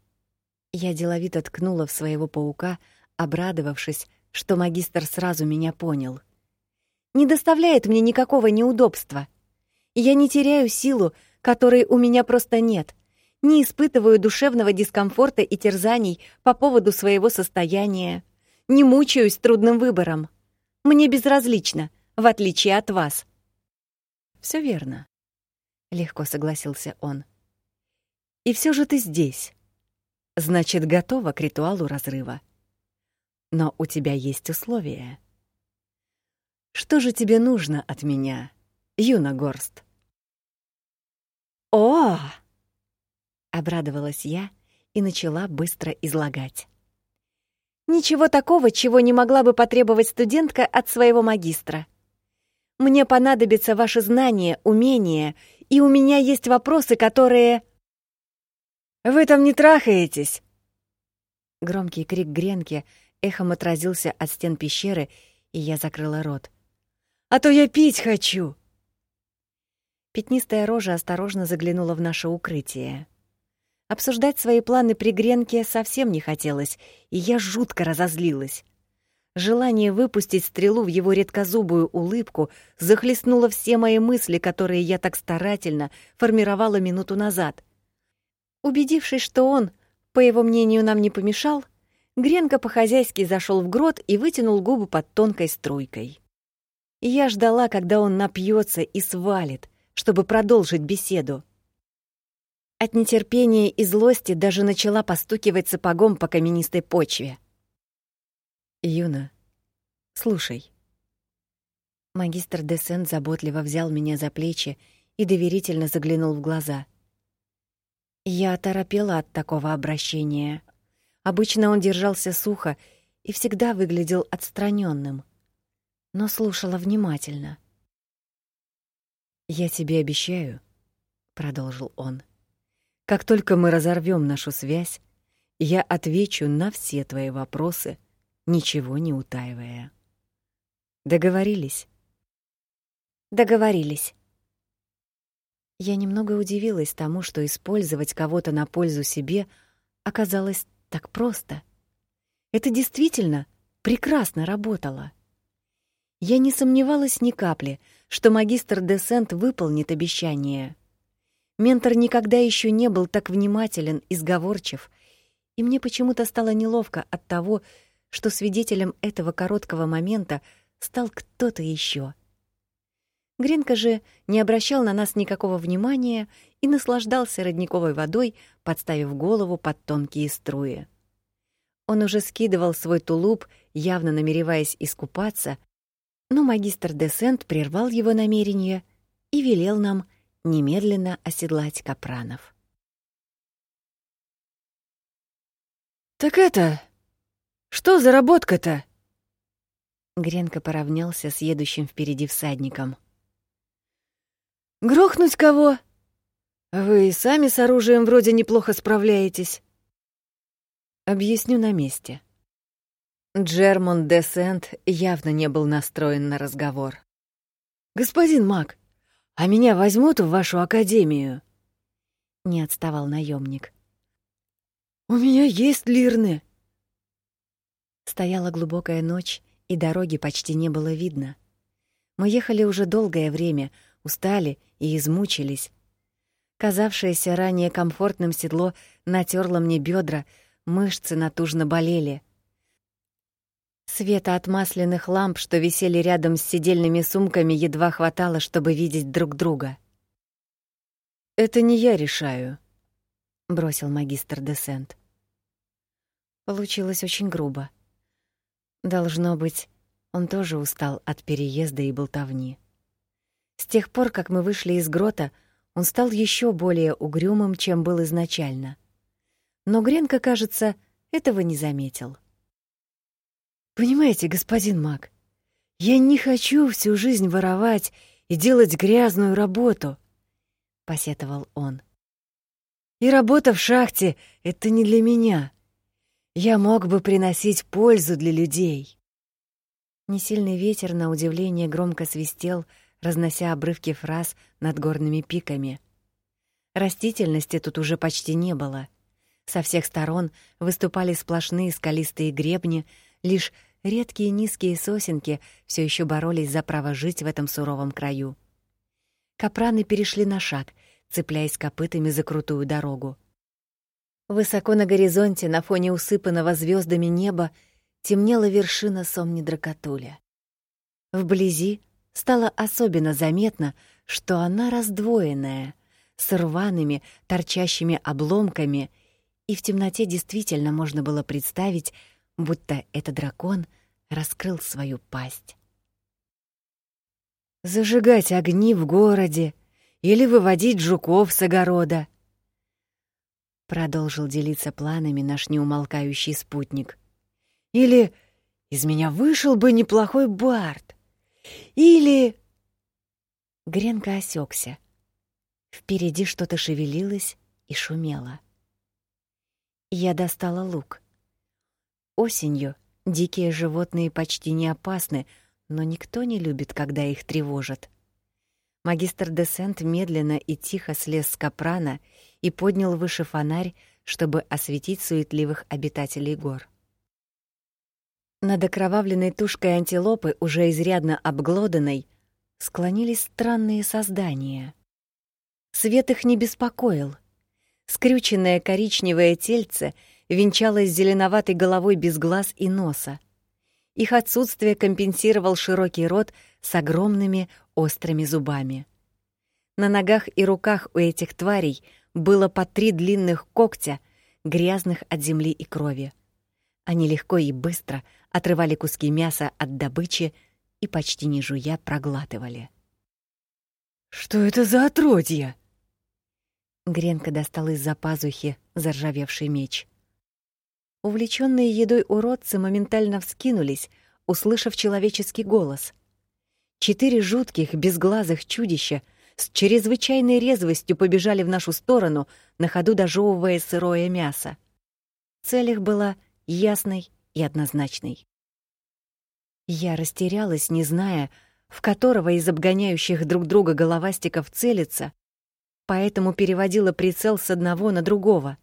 я деловито ткнула в своего паука, обрадовавшись, что магистр сразу меня понял. Не доставляет мне никакого неудобства. Я не теряю силу, которой у меня просто нет. Не испытываю душевного дискомфорта и терзаний по поводу своего состояния. Не мучаюсь трудным выбором. Мне безразлично, в отличие от вас. Все верно, легко согласился он. И все же ты здесь. Значит, готова к ритуалу разрыва. Но у тебя есть условия. Что же тебе нужно от меня, Юна Горст? О! Обрадовалась я и начала быстро излагать. Ничего такого, чего не могла бы потребовать студентка от своего магистра. Мне понадобятся ваши знания, умения, и у меня есть вопросы, которые вы там не трахаетесь!» Громкий крик Гренки эхом отразился от стен пещеры, и я закрыла рот. «А то я пить хочу!» Пятнистая рожа осторожно заглянула в наше укрытие. Обсуждать свои планы при Гренке совсем не хотелось, и я жутко разозлилась. Желание выпустить стрелу в его редкозубую улыбку захлестнуло все мои мысли, которые я так старательно формировала минуту назад. Убедившись, что он, по его мнению, нам не помешал, Гренко по-хозяйски зашел в грот и вытянул губы под тонкой струйкой. Я ждала, когда он напьется и свалит, чтобы продолжить беседу. От нетерпения и злости даже начала постукивать сапогом по каменистой почве. «Юна, слушай». Магистр Десент заботливо взял меня за плечи и доверительно заглянул в глаза. Я оторопела от такого обращения. Обычно он держался сухо и всегда выглядел отстраненным, но слушала внимательно. «Я тебе обещаю», — продолжил он, — «как только мы разорвем нашу связь, я отвечу на все твои вопросы, ничего не утаивая. Договорились?» «Договорились». Я немного удивилась тому, что использовать кого-то на пользу себе оказалось так просто. Это действительно прекрасно работало. Я не сомневалась ни капли, что магистр Десент выполнит обещание. Ментор никогда еще не был так внимателен и сговорчив, и мне почему-то стало неловко от того, что свидетелем этого короткого момента стал кто-то еще. Гринка же не обращал на нас никакого внимания и наслаждался родниковой водой, подставив голову под тонкие струи. Он уже скидывал свой тулуп, явно намереваясь искупаться, но магистр Десент прервал его намерение и велел нам немедленно оседлать капранов. «Так это... Что за работка-то?» Гренко поравнялся с едущим впереди всадником. «Грохнуть кого? Вы и сами с оружием вроде неплохо справляетесь». Объясню на месте. Джермон Десент явно не был настроен на разговор. «Господин Мак, а меня возьмут в вашу академию?» Не отставал наемник. «У меня есть лирны». Стояла глубокая ночь, и дороги почти не было видно. Мы ехали уже долгое время, устали и измучились. Казавшееся ранее комфортным седло натерло мне бедра, мышцы натужно болели — Света от масляных ламп, что висели рядом с сидельными сумками, едва хватало, чтобы видеть друг друга. «Это не я решаю», — бросил магистр Десент. Получилось очень грубо. Должно быть, он тоже устал от переезда и болтовни. С тех пор, как мы вышли из грота, он стал еще более угрюмым, чем был изначально. Но Гренко, кажется, этого не заметил. Понимаете, господин Мак, я не хочу всю жизнь воровать и делать грязную работу, посетовал он. И работа в шахте это не для меня. Я мог бы приносить пользу для людей. Несильный ветер на удивление громко свистел, разнося обрывки фраз над горными пиками. Растительности тут уже почти не было. Со всех сторон выступали сплошные скалистые гребни, Лишь редкие низкие сосенки все еще боролись за право жить в этом суровом краю. Капраны перешли на шаг, цепляясь копытами за крутую дорогу. Высоко на горизонте, на фоне усыпанного звездами неба, темнела вершина Сомни-Дракатуля. Вблизи стало особенно заметно, что она раздвоенная, с рваными, торчащими обломками, и в темноте действительно можно было представить, будто этот дракон раскрыл свою пасть. Зажигать огни в городе или выводить жуков с огорода. Продолжил делиться планами наш неумолкающий спутник. Или из меня вышел бы неплохой бард. Или Гренка осекся. Впереди что-то шевелилось и шумело. Я достала лук. Осенью дикие животные почти не опасны, но никто не любит, когда их тревожат. Магистр Десент медленно и тихо слез с капрана и поднял выше фонарь, чтобы осветить суетливых обитателей гор. Над окровавленной тушкой антилопы, уже изрядно обглоданной, склонились странные создания. Свет их не беспокоил. Скрюченное коричневое тельце — венчалась зеленоватой головой без глаз и носа. Их отсутствие компенсировал широкий рот с огромными острыми зубами. На ногах и руках у этих тварей было по три длинных когтя, грязных от земли и крови. Они легко и быстро отрывали куски мяса от добычи, и почти не жуя проглатывали. «Что это за отродье?» Гренка достал из-за пазухи заржавевший меч. Увлечённые едой уродцы моментально вскинулись, услышав человеческий голос. Четыре жутких, безглазых чудища с чрезвычайной резвостью побежали в нашу сторону, на ходу дожевывая сырое мясо. Цель их была ясной и однозначной. Я растерялась, не зная, в которого из обгоняющих друг друга головастиков целиться, поэтому переводила прицел с одного на другого.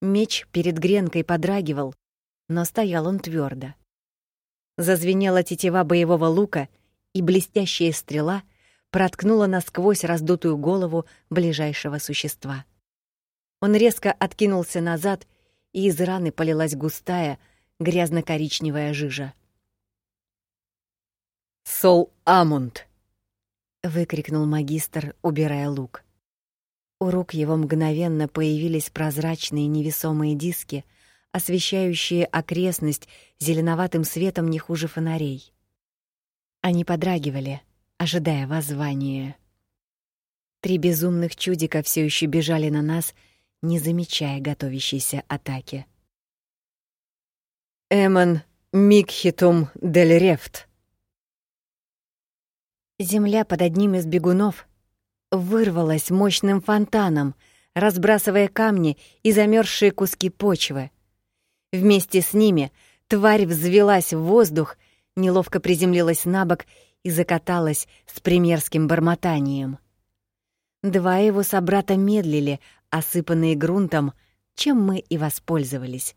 Меч перед гренкой подрагивал, но стоял он твердо. Зазвенела тетива боевого лука, и блестящая стрела проткнула насквозь раздутую голову ближайшего существа. Он резко откинулся назад, и из раны полилась густая, грязно-коричневая жижа. «Сол Амунд!» — выкрикнул магистр, убирая лук. У рук его мгновенно появились прозрачные невесомые диски, освещающие окрестность зеленоватым светом не хуже фонарей. Они подрагивали, ожидая воззвания. Три безумных чудика все еще бежали на нас, не замечая готовящейся атаки. Эмон Микхитум дель Рефт. Земля под одним из бегунов вырвалась мощным фонтаном, разбрасывая камни и замерзшие куски почвы. Вместе с ними тварь взвелась в воздух, неловко приземлилась на бок и закаталась с примерским бормотанием. Два его собрата медлили, осыпанные грунтом, чем мы и воспользовались.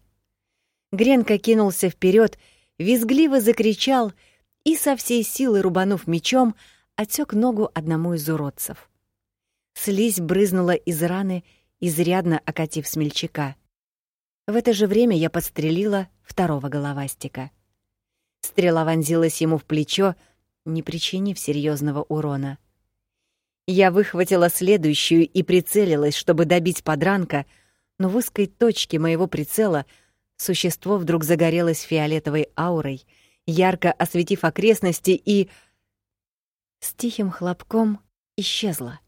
Гренка кинулся вперед, визгливо закричал и со всей силы рубанув мечом, отсек ногу одному из уродцев. Слизь брызнула из раны, изрядно окатив смельчака. В это же время я подстрелила второго головастика. Стрела вонзилась ему в плечо, не причинив серьезного урона. Я выхватила следующую и прицелилась, чтобы добить подранка, но в узкой точке моего прицела существо вдруг загорелось фиолетовой аурой, ярко осветив окрестности и с тихим хлопком исчезла.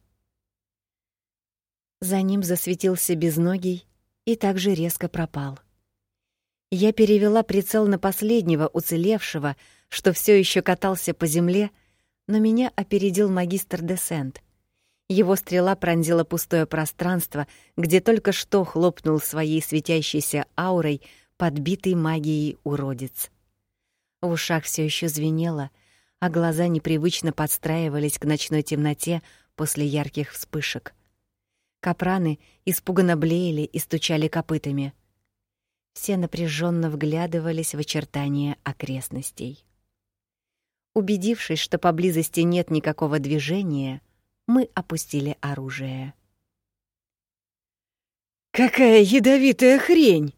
За ним засветился безногий и также резко пропал. Я перевела прицел на последнего уцелевшего, что все еще катался по земле, но меня опередил магистр Десент. Его стрела пронзила пустое пространство, где только что хлопнул своей светящейся аурой подбитый магией уродец. В ушах все еще звенело — а глаза непривычно подстраивались к ночной темноте после ярких вспышек. Капраны испуганно блеяли и стучали копытами. Все напряженно вглядывались в очертания окрестностей. Убедившись, что поблизости нет никакого движения, мы опустили оружие. «Какая ядовитая хрень!»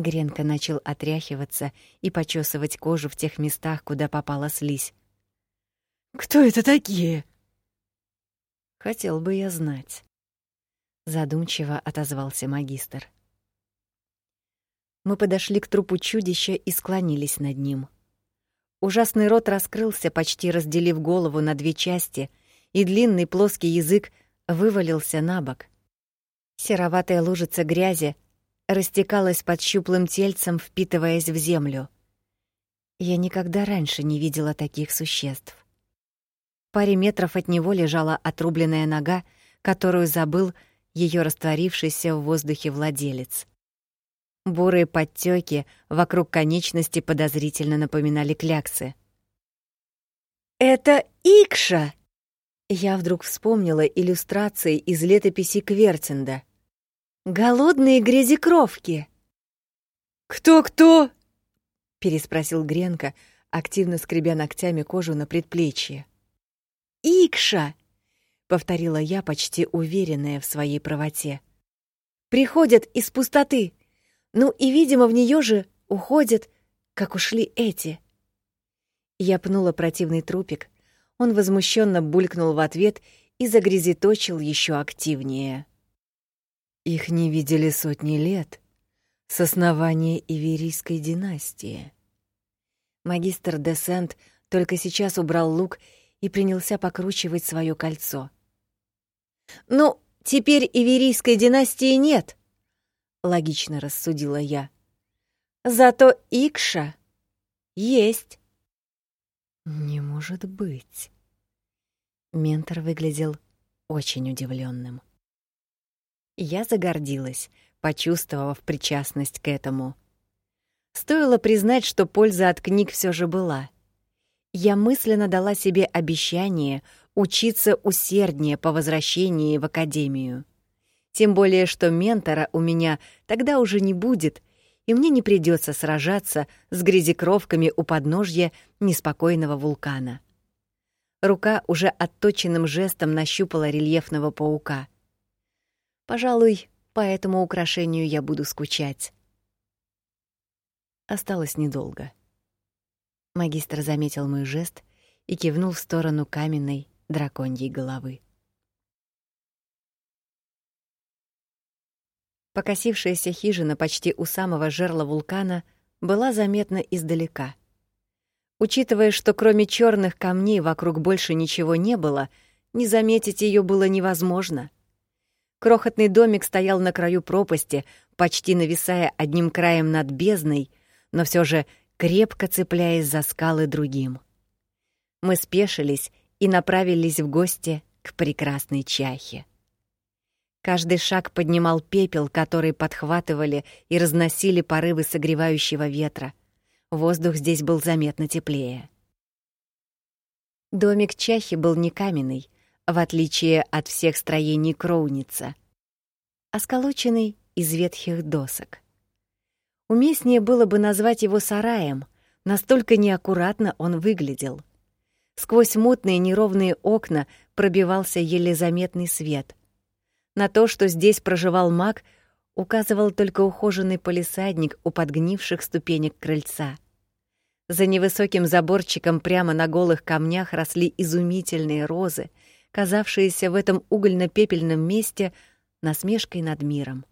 Гренка начал отряхиваться и почесывать кожу в тех местах, куда попала слизь. «Кто это такие?» «Хотел бы я знать», — задумчиво отозвался магистр. Мы подошли к трупу чудища и склонились над ним. Ужасный рот раскрылся, почти разделив голову на две части, и длинный плоский язык вывалился на бок. Сероватая лужица грязи растекалась под щуплым тельцем, впитываясь в землю. Я никогда раньше не видела таких существ. В паре метров от него лежала отрубленная нога, которую забыл ее растворившийся в воздухе владелец. Бурые подтеки вокруг конечности подозрительно напоминали кляксы. «Это Икша!» Я вдруг вспомнила иллюстрации из летописи Квертинда — Голодные грязекровки. Кто-кто? переспросил Гренка, активно скребя ногтями кожу на предплечье. Икша, повторила я, почти уверенная в своей правоте. Приходят из пустоты. Ну и, видимо, в нее же уходят, как ушли эти. Я пнула противный трупик. Он возмущенно булькнул в ответ и загрязеточил еще активнее. Их не видели сотни лет, с основания Иверийской династии. Магистр Десент только сейчас убрал лук и принялся покручивать свое кольцо. «Ну, теперь Иверийской династии нет», — логично рассудила я. «Зато Икша есть». «Не может быть». Ментор выглядел очень удивленным. Я загордилась, почувствовав причастность к этому. Стоило признать, что польза от книг все же была. Я мысленно дала себе обещание учиться усерднее по возвращении в академию. Тем более, что ментора у меня тогда уже не будет, и мне не придется сражаться с грязекровками у подножья неспокойного вулкана. Рука уже отточенным жестом нащупала рельефного паука. Пожалуй, по этому украшению я буду скучать. Осталось недолго. Магистр заметил мой жест и кивнул в сторону каменной драконьей головы. Покосившаяся хижина почти у самого жерла вулкана была заметна издалека. Учитывая, что кроме черных камней вокруг больше ничего не было, не заметить ее было невозможно. Крохотный домик стоял на краю пропасти, почти нависая одним краем над бездной, но все же крепко цепляясь за скалы другим. Мы спешились и направились в гости к прекрасной чахе. Каждый шаг поднимал пепел, который подхватывали и разносили порывы согревающего ветра. Воздух здесь был заметно теплее. Домик чахи был не каменный, в отличие от всех строений Кроуница, а сколоченный из ветхих досок. Уместнее было бы назвать его сараем, настолько неаккуратно он выглядел. Сквозь мутные неровные окна пробивался еле заметный свет. На то, что здесь проживал маг, указывал только ухоженный полисадник у подгнивших ступенек крыльца. За невысоким заборчиком прямо на голых камнях росли изумительные розы, казавшиеся в этом угольно-пепельном месте насмешкой над миром.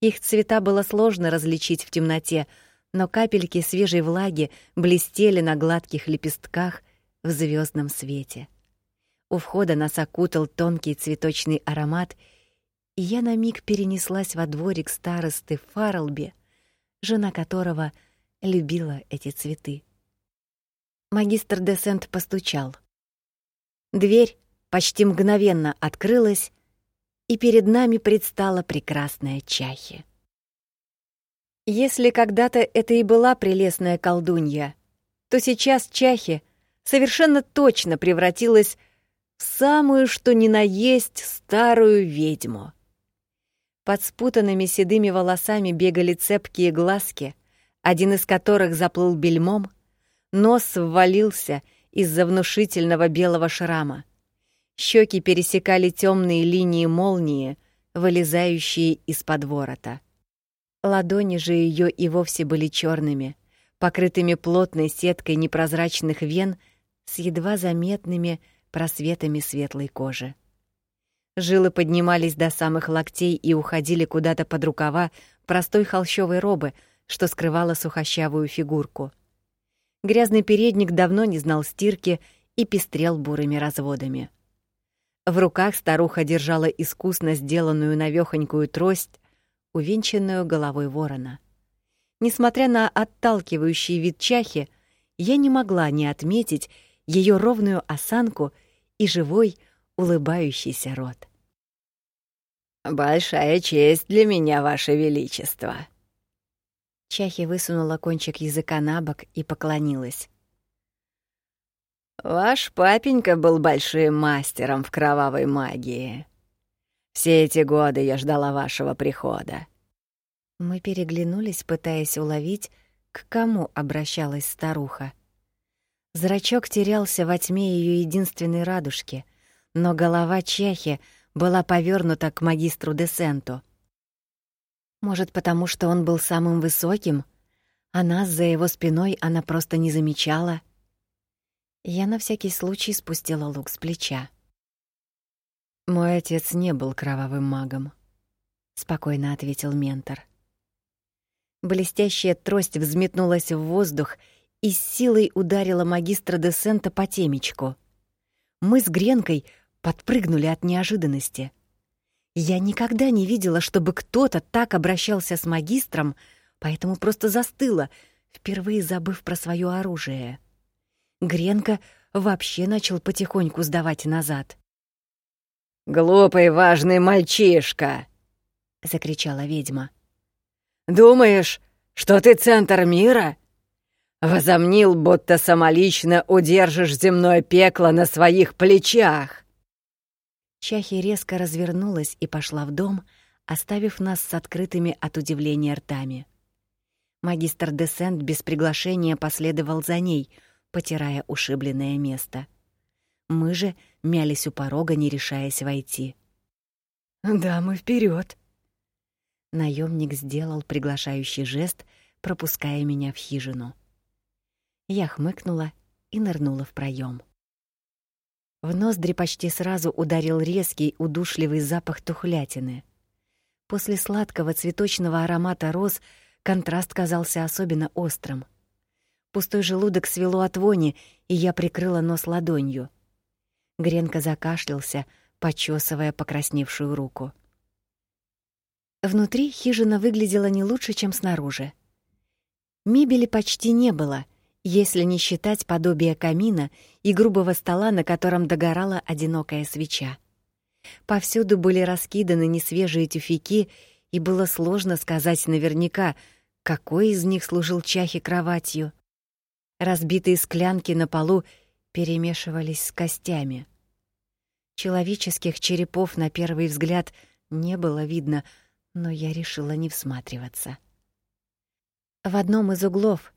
Их цвета было сложно различить в темноте, но капельки свежей влаги блестели на гладких лепестках в звездном свете. У входа нас окутал тонкий цветочный аромат, и я на миг перенеслась во дворик старосты Фарлби, жена которого любила эти цветы. Магистр Десент постучал. Дверь почти мгновенно открылась, и перед нами предстала прекрасная Чахи. Если когда-то это и была прелестная колдунья, то сейчас Чахи совершенно точно превратилась в самую что ни на есть старую ведьму. Под спутанными седыми волосами бегали цепкие глазки, один из которых заплыл бельмом, нос ввалился из-за внушительного белого шрама. Щеки пересекали темные линии молнии, вылезающие из-под ворота. Ладони же ее и вовсе были черными, покрытыми плотной сеткой непрозрачных вен с едва заметными просветами светлой кожи. Жилы поднимались до самых локтей и уходили куда-то под рукава простой холщовой робы, что скрывала сухощавую фигурку. Грязный передник давно не знал стирки и пестрел бурыми разводами. В руках старуха держала искусно сделанную навёхонькую трость, увенчанную головой ворона. Несмотря на отталкивающий вид чахи, я не могла не отметить её ровную осанку и живой, улыбающийся рот. «Большая честь для меня, Ваше Величество!» Чахи высунула кончик языка на бок и поклонилась. Ваш папенька был большим мастером в кровавой магии. Все эти годы я ждала вашего прихода. Мы переглянулись, пытаясь уловить, к кому обращалась старуха. Зрачок терялся во тьме ее единственной радужки, но голова Чехи была повернута к магистру Десенту. Может, потому что он был самым высоким, а нас за его спиной она просто не замечала — я на всякий случай спустила лук с плеча. Мой отец не был кровавым магом, спокойно ответил ментор. Блестящая трость взметнулась в воздух и с силой ударила магистра Десента по темечку. Мы с Гренкой подпрыгнули от неожиданности. Я никогда не видела, чтобы кто-то так обращался с магистром, поэтому просто застыла, впервые забыв про свое оружие. Гренка вообще начал потихоньку сдавать назад. «Глупый важный мальчишка!» — закричала ведьма. «Думаешь, что ты центр мира? Возомнил, будто самолично удержишь земное пекло на своих плечах!» Чахи резко развернулась и пошла в дом, оставив нас с открытыми от удивления ртами. Магистр Десент без приглашения последовал за ней, потирая ушибленное место. Мы же мялись у порога, не решаясь войти. «Да, мы вперед. Наемник сделал приглашающий жест, пропуская меня в хижину. Я хмыкнула и нырнула в проем. В ноздри почти сразу ударил резкий, удушливый запах тухлятины. После сладкого цветочного аромата роз контраст казался особенно острым. Пустой желудок свело от вони, и я прикрыла нос ладонью. Гренка закашлялся, почесывая покрасневшую руку. Внутри хижина выглядела не лучше, чем снаружи. Мебели почти не было, если не считать подобия камина и грубого стола, на котором догорала одинокая свеча. Повсюду были раскиданы несвежие тюфяки, и было сложно сказать наверняка, какой из них служил чахе кроватью. Разбитые склянки на полу перемешивались с костями. Человеческих черепов на первый взгляд не было видно, но я решила не всматриваться. В одном из углов,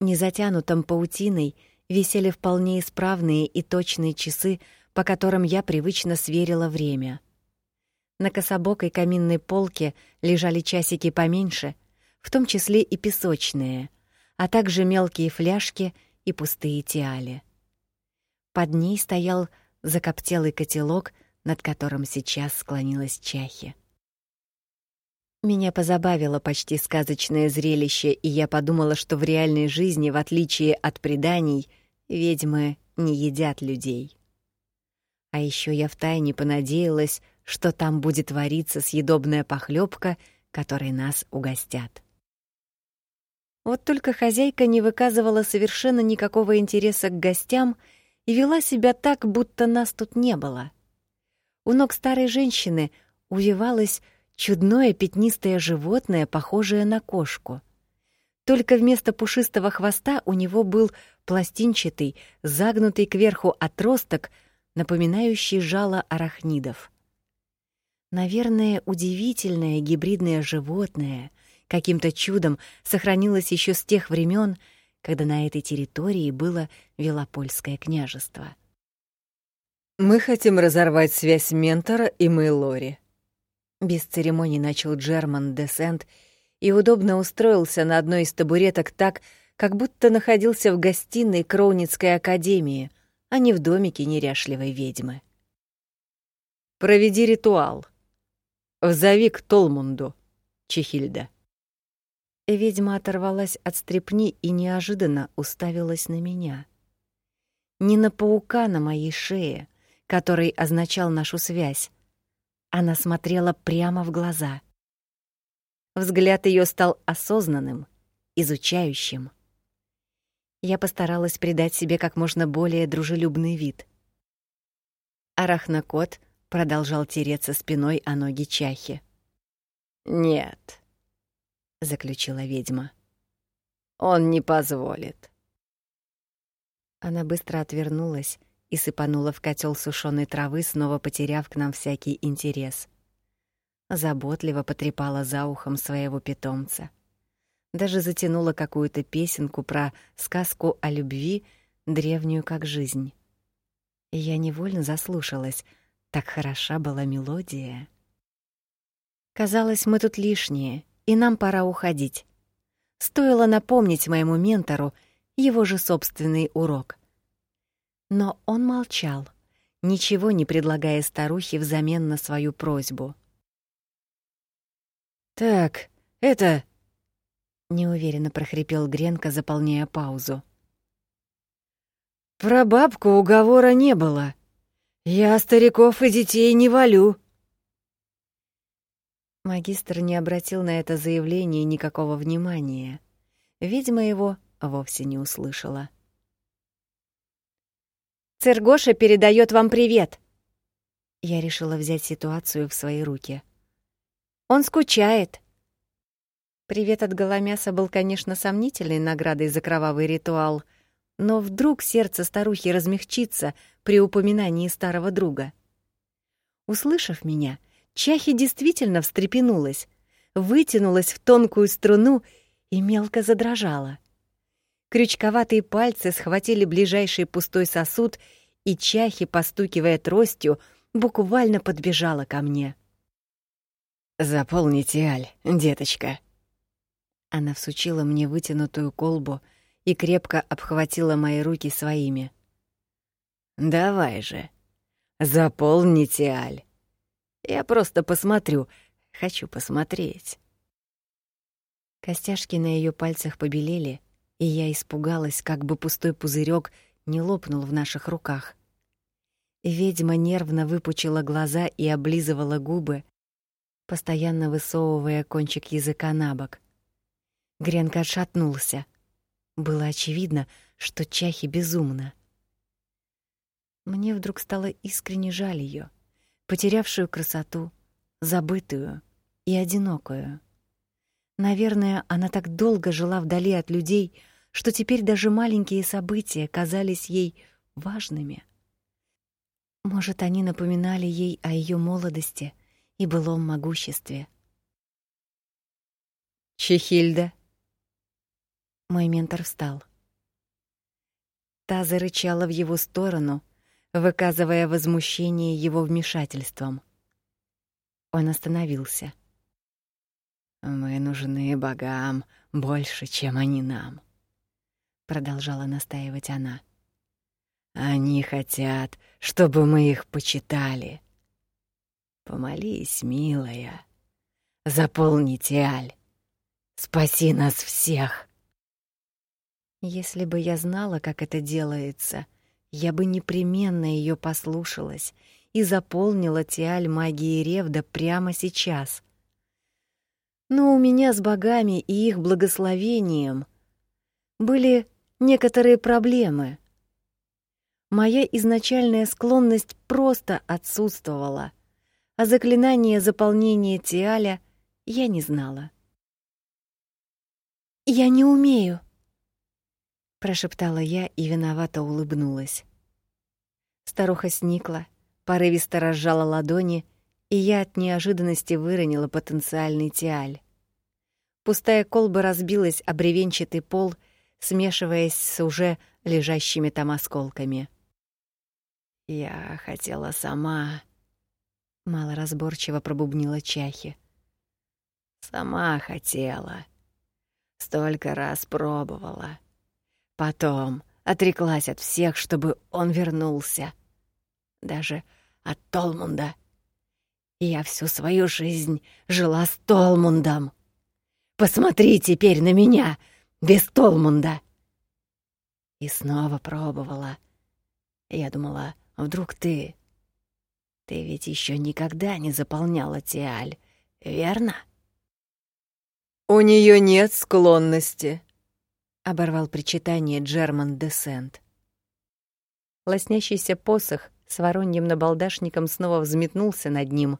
не затянутом паутиной, висели вполне исправные и точные часы, по которым я привычно сверила время. На кособокой каминной полке лежали часики поменьше, в том числе и песочные, а также мелкие фляжки и пустые тиали. Под ней стоял закоптелый котелок, над которым сейчас склонилась Чахи. Меня позабавило почти сказочное зрелище, и я подумала, что в реальной жизни, в отличие от преданий, ведьмы не едят людей. А еще я втайне понадеялась, что там будет вариться съедобная похлебка, которой нас угостят. Вот только хозяйка не выказывала совершенно никакого интереса к гостям и вела себя так, будто нас тут не было. У ног старой женщины увивалось чудное пятнистое животное, похожее на кошку. Только вместо пушистого хвоста у него был пластинчатый, загнутый кверху отросток, напоминающий жало арахнидов. Наверное, удивительное гибридное животное каким-то чудом сохранилось еще с тех времен, когда на этой территории было Велопольское княжество. Мы хотим разорвать связь ментора и Мэйлори. Без церемоний начал Джерман Десент и удобно устроился на одной из табуреток так, как будто находился в гостиной Кроуницкой академии, а не в домике неряшливой ведьмы. Проведи ритуал. Взови к Толмунду, Чехильда. Ведьма оторвалась от стрепни и неожиданно уставилась на меня. Не на паука на моей шее, который означал нашу связь. Она смотрела прямо в глаза. Взгляд ее стал осознанным, изучающим. Я постаралась придать себе как можно более дружелюбный вид. Арахнокот продолжал тереться спиной о ноги Чахи. «Нет», заключила ведьма. Он не позволит. Она быстро отвернулась и сыпанула в котел сушеной травы, снова потеряв к нам всякий интерес. Заботливо потрепала за ухом своего питомца. Даже затянула какую-то песенку про сказку о любви, древнюю как жизнь. И я невольно заслушалась, так хороша была мелодия. Казалось, мы тут лишние, и нам пора уходить. Стоило напомнить моему ментору его же собственный урок. Но он молчал, ничего не предлагая старухе взамен на свою просьбу. «Так, это...» — неуверенно прохрипел Гренко, заполняя паузу. Про бабку уговора не было. Я стариков и детей не валю. Магистр не обратил на это заявление никакого внимания. Видимо, его вовсе не услышала. Цергоша передает вам привет. Я решила взять ситуацию в свои руки. Он скучает. Привет от Голомяса был, конечно, сомнительной наградой за кровавый ритуал, но вдруг сердце старухи размягчится при упоминании старого друга. Услышав меня, Чахи действительно встрепенулась, вытянулась в тонкую струну и мелко задрожала. Крючковатые пальцы схватили ближайший пустой сосуд, и Чахи, постукивая тростью, буквально подбежала ко мне. «Заполните, Аль, деточка», она всучила мне вытянутую колбу и крепко обхватила мои руки своими. «Давай же, заполните, Аль. Я просто посмотрю, хочу посмотреть». Костяшки на ее пальцах побелели, и я испугалась, как бы пустой пузырек не лопнул в наших руках. Ведьма нервно выпучила глаза и облизывала губы, постоянно высовывая кончик языка на бок. Гренка отшатнулся. Было очевидно, что Чахи безумна. Мне вдруг стало искренне жаль ее, потерявшую красоту, забытую и одинокую. Наверное, она так долго жила вдали от людей, что теперь даже маленькие события казались ей важными. Может, они напоминали ей о ее молодости и былом могуществе. Чехильда мой ментор встал. Та зарычала в его сторону, выказывая возмущение его вмешательством. Он остановился. Мы нужны богам больше, чем они нам, продолжала настаивать она. Они хотят, чтобы мы их почитали. Помолись, милая. Заполни Тиаль. Спаси нас всех. Если бы я знала, как это делается, я бы непременно ее послушалась и заполнила тиаль магии Ревда прямо сейчас. Но у меня с богами и их благословением были некоторые проблемы. Моя изначальная склонность просто отсутствовала, а заклинание заполнения тиаля я не знала. «Я не умею», прошептала я и виновато улыбнулась. Старуха сникла, порывисто разжала ладони, и я от неожиданности выронила потенциальный тиаль. Пустая колба разбилась о бревенчатый пол, смешиваясь с уже лежащими там осколками. Я хотела сама, малоразборчиво пробубнила Чахи. Сама хотела. Столько раз пробовала. Потом отреклась от всех, чтобы он вернулся. Даже от Толмунда. Я всю свою жизнь жила с Толмундом. Посмотри теперь на меня, без Толмунда. И снова пробовала. Я думала, вдруг ты... Ты ведь еще никогда не заполняла Тиаль, верно? У нее нет склонности, — оборвал причитание Джерман Десент. Лоснящийся посох с вороньим набалдашником снова взметнулся над ним,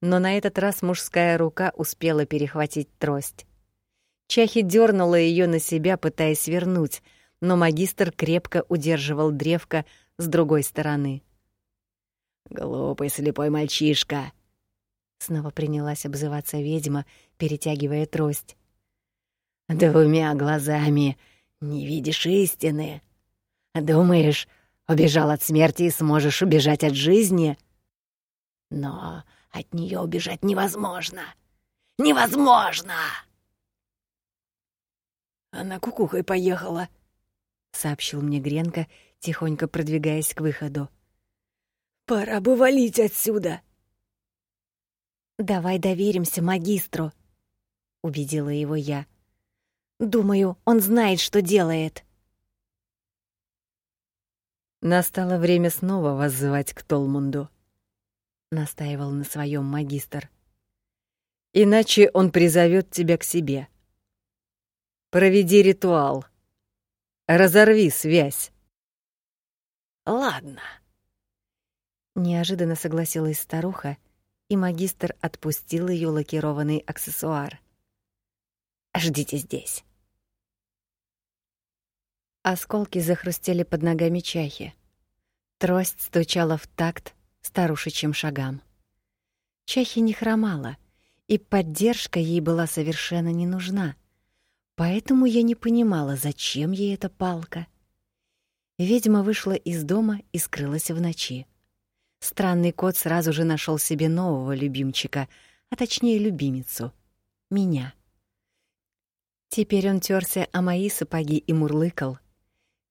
но на этот раз мужская рука успела перехватить трость. Чахи дернула ее на себя, пытаясь вернуть, но магистр крепко удерживал древко с другой стороны. «Глупый слепой мальчишка!» Снова принялась обзываться ведьма, перетягивая трость. Двумя глазами не видишь истины. Думаешь, убежал от смерти и сможешь убежать от жизни? Но от нее убежать невозможно. Невозможно! Она кукухой поехала, — сообщил мне Гренко, тихонько продвигаясь к выходу. «Пора бы валить отсюда!» «Давай доверимся магистру», — убедила его я. Думаю, он знает, что делает. Настало время снова воззвать к Толмунду, настаивал на своем магистр. Иначе он призовет тебя к себе. Проведи ритуал. Разорви связь. Ладно. Неожиданно согласилась старуха, и магистр отпустил ее лакированный аксессуар. Ждите здесь. Осколки захрустели под ногами чахи. Трость стучала в такт старушечьим шагам. Чахи не хромала, и поддержка ей была совершенно не нужна. Поэтому я не понимала, зачем ей эта палка. Ведьма вышла из дома и скрылась в ночи. Странный кот сразу же нашел себе нового любимчика, а точнее любимицу — меня. Теперь он терся о мои сапоги и мурлыкал,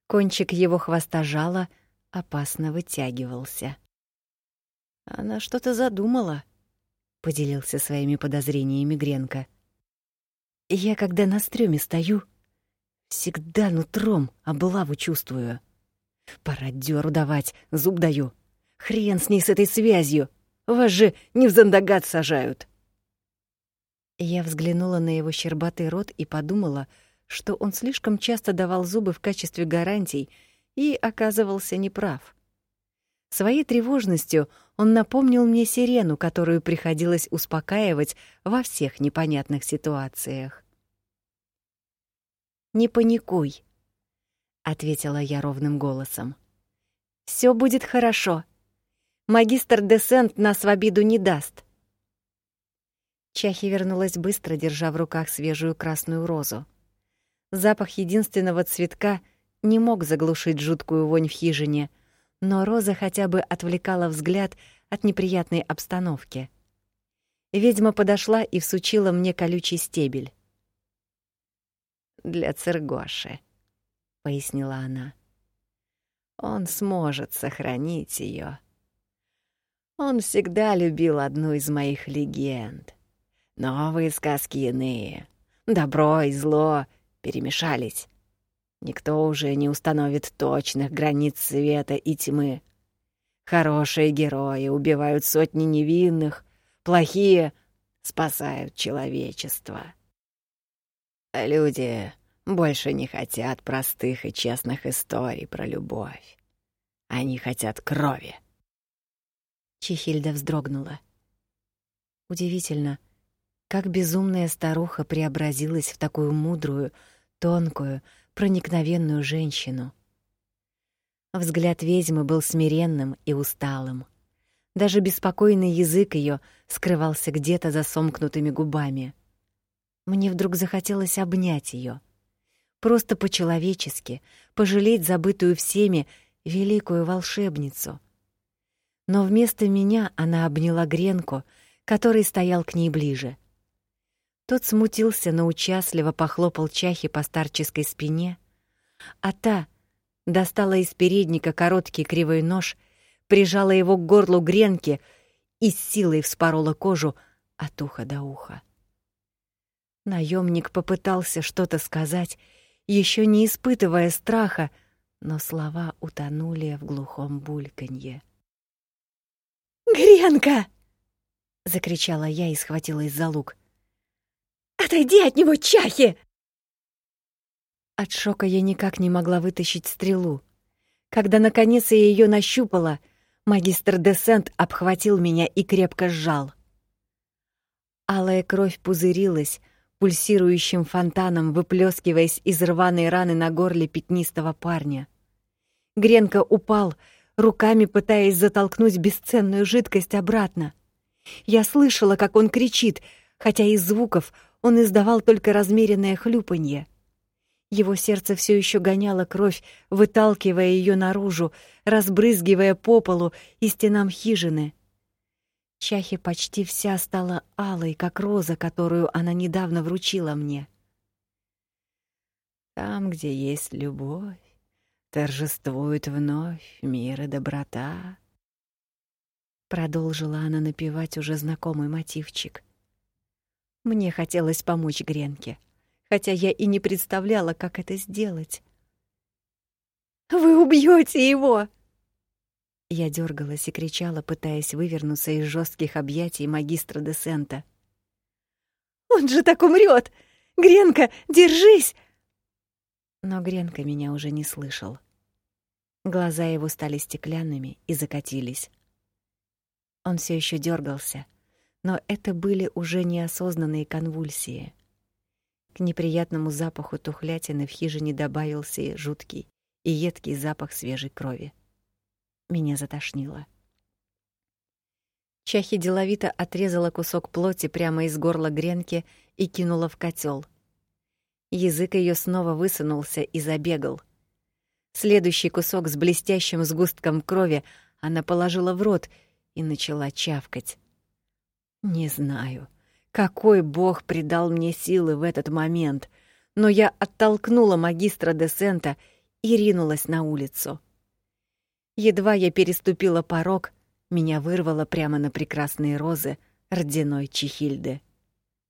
Кончик его хвоста жала опасно вытягивался. Она что-то задумала, поделился своими подозрениями Гренко. Я когда на стрёме стою, всегда нутром облаву чувствую. Пора дёру давать, зуб даю. Хрен с ней с этой связью. Вас же не в зандагат сажают. Я взглянула на его щербатый рот и подумала, что он слишком часто давал зубы в качестве гарантий и оказывался неправ. Своей тревожностью он напомнил мне сирену, которую приходилось успокаивать во всех непонятных ситуациях. «Не паникуй», — ответила я ровным голосом. «Всё будет хорошо. Магистр Десент нас в обиду не даст». Чахи вернулась быстро, держа в руках свежую красную розу. Запах единственного цветка не мог заглушить жуткую вонь в хижине, но роза хотя бы отвлекала взгляд от неприятной обстановки. Ведьма подошла и всучила мне колючий стебель. «Для Цергоши», — пояснила она. «Он сможет сохранить ее. Он всегда любил одну из моих легенд. Новые сказки иные. Добро и зло перемешались. Никто уже не установит точных границ света и тьмы. Хорошие герои убивают сотни невинных, плохие спасают человечество. Люди больше не хотят простых и честных историй про любовь. Они хотят крови. Чихильда вздрогнула. Удивительно, как безумная старуха преобразилась в такую мудрую, тонкую, проникновенную женщину. Взгляд ведьмы был смиренным и усталым. Даже беспокойный язык ее скрывался где-то за сомкнутыми губами. Мне вдруг захотелось обнять ее, просто по-человечески, пожалеть забытую всеми великую волшебницу. Но вместо меня она обняла Гренку, который стоял к ней ближе. Тот смутился, но участливо похлопал Чахи по старческой спине, а та достала из передника короткий кривой нож, прижала его к горлу гренки и с силой вспорола кожу от уха до уха. Наемник попытался что-то сказать, еще не испытывая страха, но слова утонули в глухом бульканье. «Гренка!» — закричала я и схватилась за лук. Отойди от него, чахи!» От шока я никак не могла вытащить стрелу. Когда наконец я ее нащупала, магистр Десент обхватил меня и крепко сжал. Алая кровь пузырилась, пульсирующим фонтаном выплескиваясь из рваной раны на горле пятнистого парня. Гренка упал, руками пытаясь затолкнуть бесценную жидкость обратно. Я слышала, как он кричит, хотя из звуков он издавал только размеренное хлюпанье. Его сердце все еще гоняло кровь, выталкивая ее наружу, разбрызгивая по полу и стенам хижины. Чахи почти вся стала алой, как роза, которую она недавно вручила мне. Там, где есть любовь, торжествует вновь мир и доброта. Продолжила она напевать уже знакомый мотивчик — мне хотелось помочь Гренке, хотя я и не представляла, как это сделать. «Вы убьете его!» Я дергалась и кричала, пытаясь вывернуться из жестких объятий магистра Десента. «Он же так умрет! Гренка, держись!» Но Гренка меня уже не слышал. Глаза его стали стеклянными и закатились. Он все еще дергался, но это были уже неосознанные конвульсии. К неприятному запаху тухлятины в хижине добавился и жуткий и едкий запах свежей крови. Меня затошнило. Чахи деловито отрезала кусок плоти прямо из горла гренки и кинула в котел. Язык ее снова высунулся и забегал. Следующий кусок с блестящим сгустком крови она положила в рот и начала чавкать. Не знаю, какой бог придал мне силы в этот момент, но я оттолкнула магистра Десента и ринулась на улицу. Едва я переступила порог, меня вырвало прямо на прекрасные розы родяной Чехильды.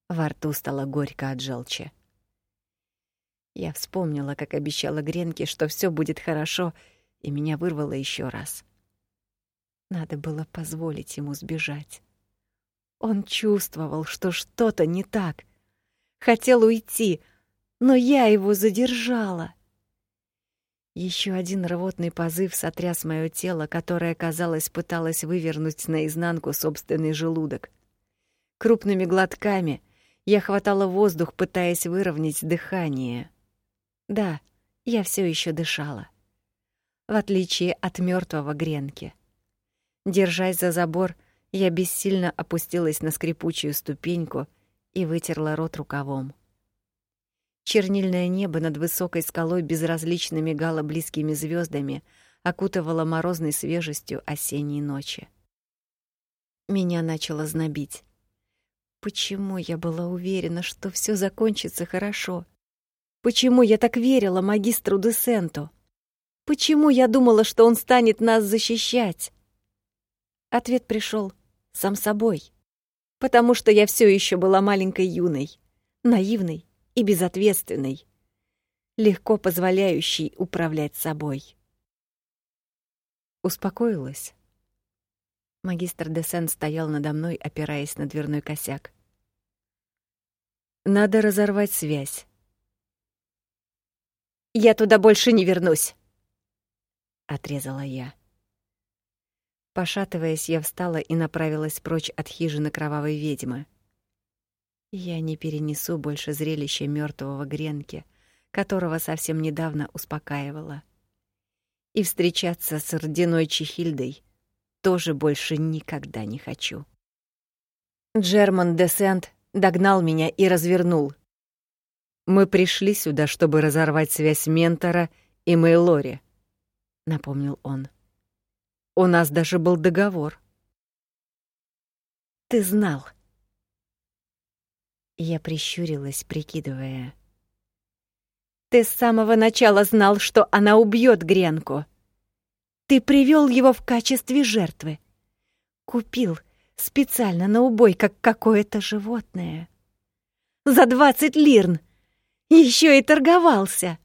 Во рту стало горько от желчи. Я вспомнила, как обещала Гренке, что все будет хорошо, и меня вырвало еще раз. Надо было позволить ему сбежать. Он чувствовал, что что-то не так. Хотел уйти, но я его задержала. Еще один рвотный позыв сотряс мое тело, которое, казалось, пыталось вывернуть наизнанку собственный желудок. Крупными глотками я хватала воздух, пытаясь выровнять дыхание. Да, я все еще дышала. В отличие от мертвого Гренки. Держась за забор, я бессильно опустилась на скрипучую ступеньку и вытерла рот рукавом. Чернильное небо над высокой скалой безразлично мигало близкими звездами, окутывало морозной свежестью осенней ночи. Меня начало знобить. Почему я была уверена, что все закончится хорошо? Почему я так верила магистру Десенту? Почему я думала, что он станет нас защищать? Ответ пришел сам собой. Потому что я все еще была маленькой юной, наивной и безответственной, легко позволяющей управлять собой. Успокоилась. Магистр Десен стоял надо мной, опираясь на дверной косяк. Надо разорвать связь. Я туда больше не вернусь, отрезала я. Пошатываясь, я встала и направилась прочь от хижины кровавой ведьмы. Я не перенесу больше зрелища мертвого Гренки, которого совсем недавно успокаивала. И встречаться с родиной Чехильдой тоже больше никогда не хочу. Джерман Десент догнал меня и развернул. Мы пришли сюда, чтобы разорвать связь ментора и Мейлори, напомнил он. У нас даже был договор. Ты знал, я прищурилась, прикидывая. Ты с самого начала знал, что она убьет Гренку. Ты привел его в качестве жертвы. Купил специально на убой, как какое-то животное. За двадцать лирн! Еще и торговался!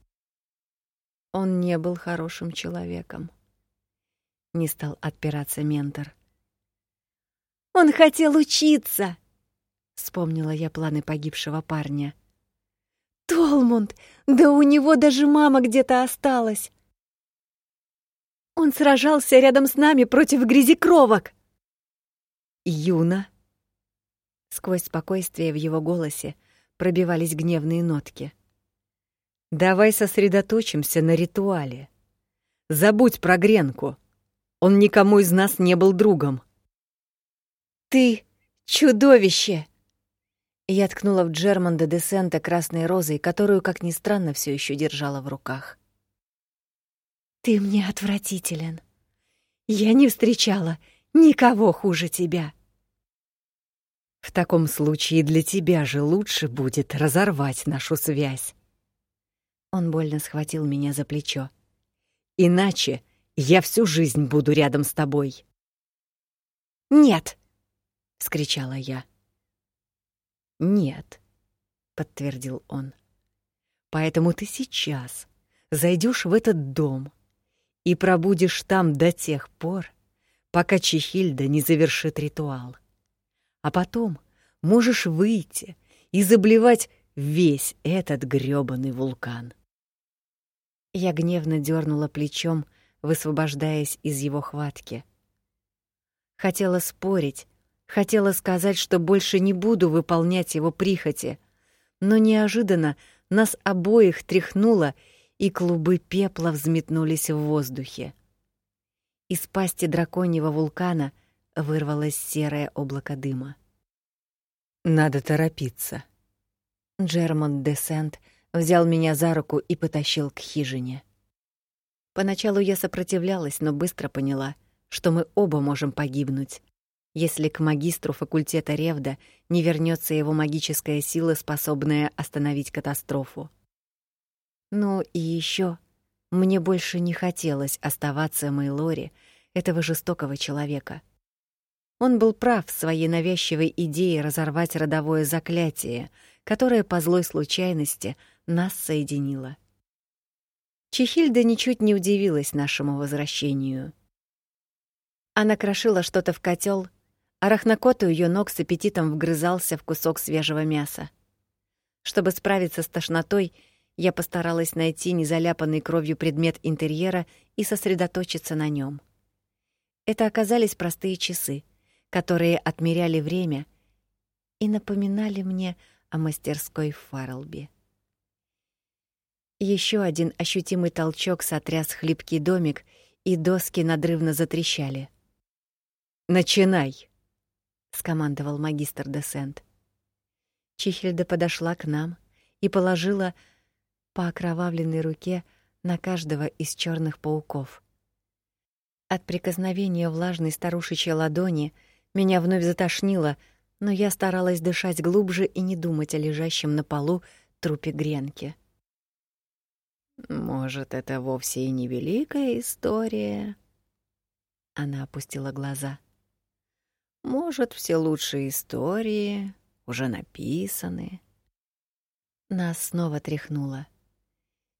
Он не был хорошим человеком. Не стал отпираться ментор. Он хотел учиться, Вспомнила я планы погибшего парня. Толмунд! Да у него даже мама где-то осталась! Он сражался рядом с нами против грязекровок! Юна! Сквозь спокойствие в его голосе пробивались гневные нотки. Давай сосредоточимся на ритуале. Забудь про Гренку. Он никому из нас не был другом. Ты чудовище! Я ткнула в Джерманда Десента красной розой, которую, как ни странно, все еще держала в руках. «Ты мне отвратителен. Я не встречала никого хуже тебя». «В таком случае для тебя же лучше будет разорвать нашу связь». Он больно схватил меня за плечо. «Иначе я всю жизнь буду рядом с тобой». «Нет!» — вскричала я. Нет, подтвердил он. Поэтому ты сейчас зайдешь в этот дом и пробудешь там до тех пор, пока Чехильда не завершит ритуал. А потом можешь выйти и заблевать весь этот грёбаный вулкан. Я гневно дернула плечом, высвобождаясь из его хватки. Хотела спорить, хотела сказать, что больше не буду выполнять его прихоти, но неожиданно нас обоих тряхнуло, и клубы пепла взметнулись в воздухе. Из пасти драконьего вулкана вырвалось серое облако дыма. Надо торопиться. Джермонт Десент взял меня за руку и потащил к хижине. Поначалу я сопротивлялась, но быстро поняла, что мы оба можем погибнуть, если к магистру факультета Ревда не вернется его магическая сила, способная остановить катастрофу. Ну и еще мне больше не хотелось оставаться Мейлори, этого жестокого человека. Он был прав в своей навязчивой идее разорвать родовое заклятие, которое по злой случайности нас соединило. Чехильда ничуть не удивилась нашему возвращению. Она крошила что-то в котел, а рахнокот у её ног с аппетитом вгрызался в кусок свежего мяса. Чтобы справиться с тошнотой, я постаралась найти незаляпанный кровью предмет интерьера и сосредоточиться на нем. Это оказались простые часы, которые отмеряли время и напоминали мне о мастерской Фарлби. Еще один ощутимый толчок сотряс хлипкий домик, и доски надрывно затрещали. «Начинай!» — скомандовал магистр Десент. Чихельда подошла к нам и положила по окровавленной руке на каждого из черных пауков. От прикосновения влажной старушечьей ладони меня вновь затошнило, но я старалась дышать глубже и не думать о лежащем на полу трупе Гренки. Может, это вовсе и не великая история? Она опустила глаза. Может, все лучшие истории уже написаны. Нас снова тряхнуло.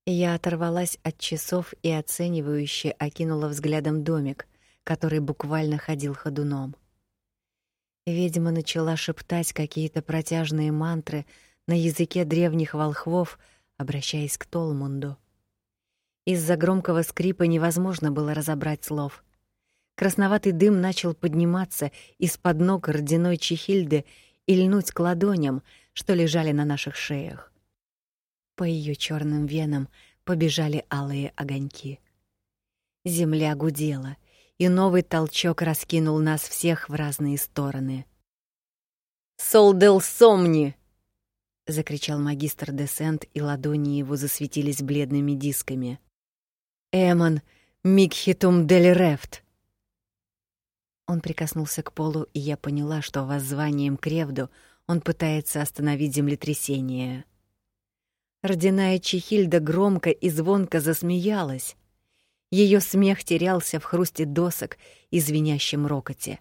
Я оторвалась от часов и оценивающе окинула взглядом домик, который буквально ходил ходуном. Ведьма начала шептать какие-то протяжные мантры на языке древних волхвов, обращаясь к Толмунду. Из-за громкого скрипа невозможно было разобрать слов. Красноватый дым начал подниматься из-под ног родяной Чехильды и льнуть к ладоням, что лежали на наших шеях. По ее черным венам побежали алые огоньки. Земля гудела, и новый толчок раскинул нас всех в разные стороны. «Солдел Сомни!» — закричал магистр Десент, и ладони его засветились бледными дисками. «Эмон Микхитум дель Рефт!» Он прикоснулся к полу, и я поняла, что воззванием к Ревду он пытается остановить землетрясение. Родяная Чехильда громко и звонко засмеялась. Ее смех терялся в хрусте досок и звенящем рокоте.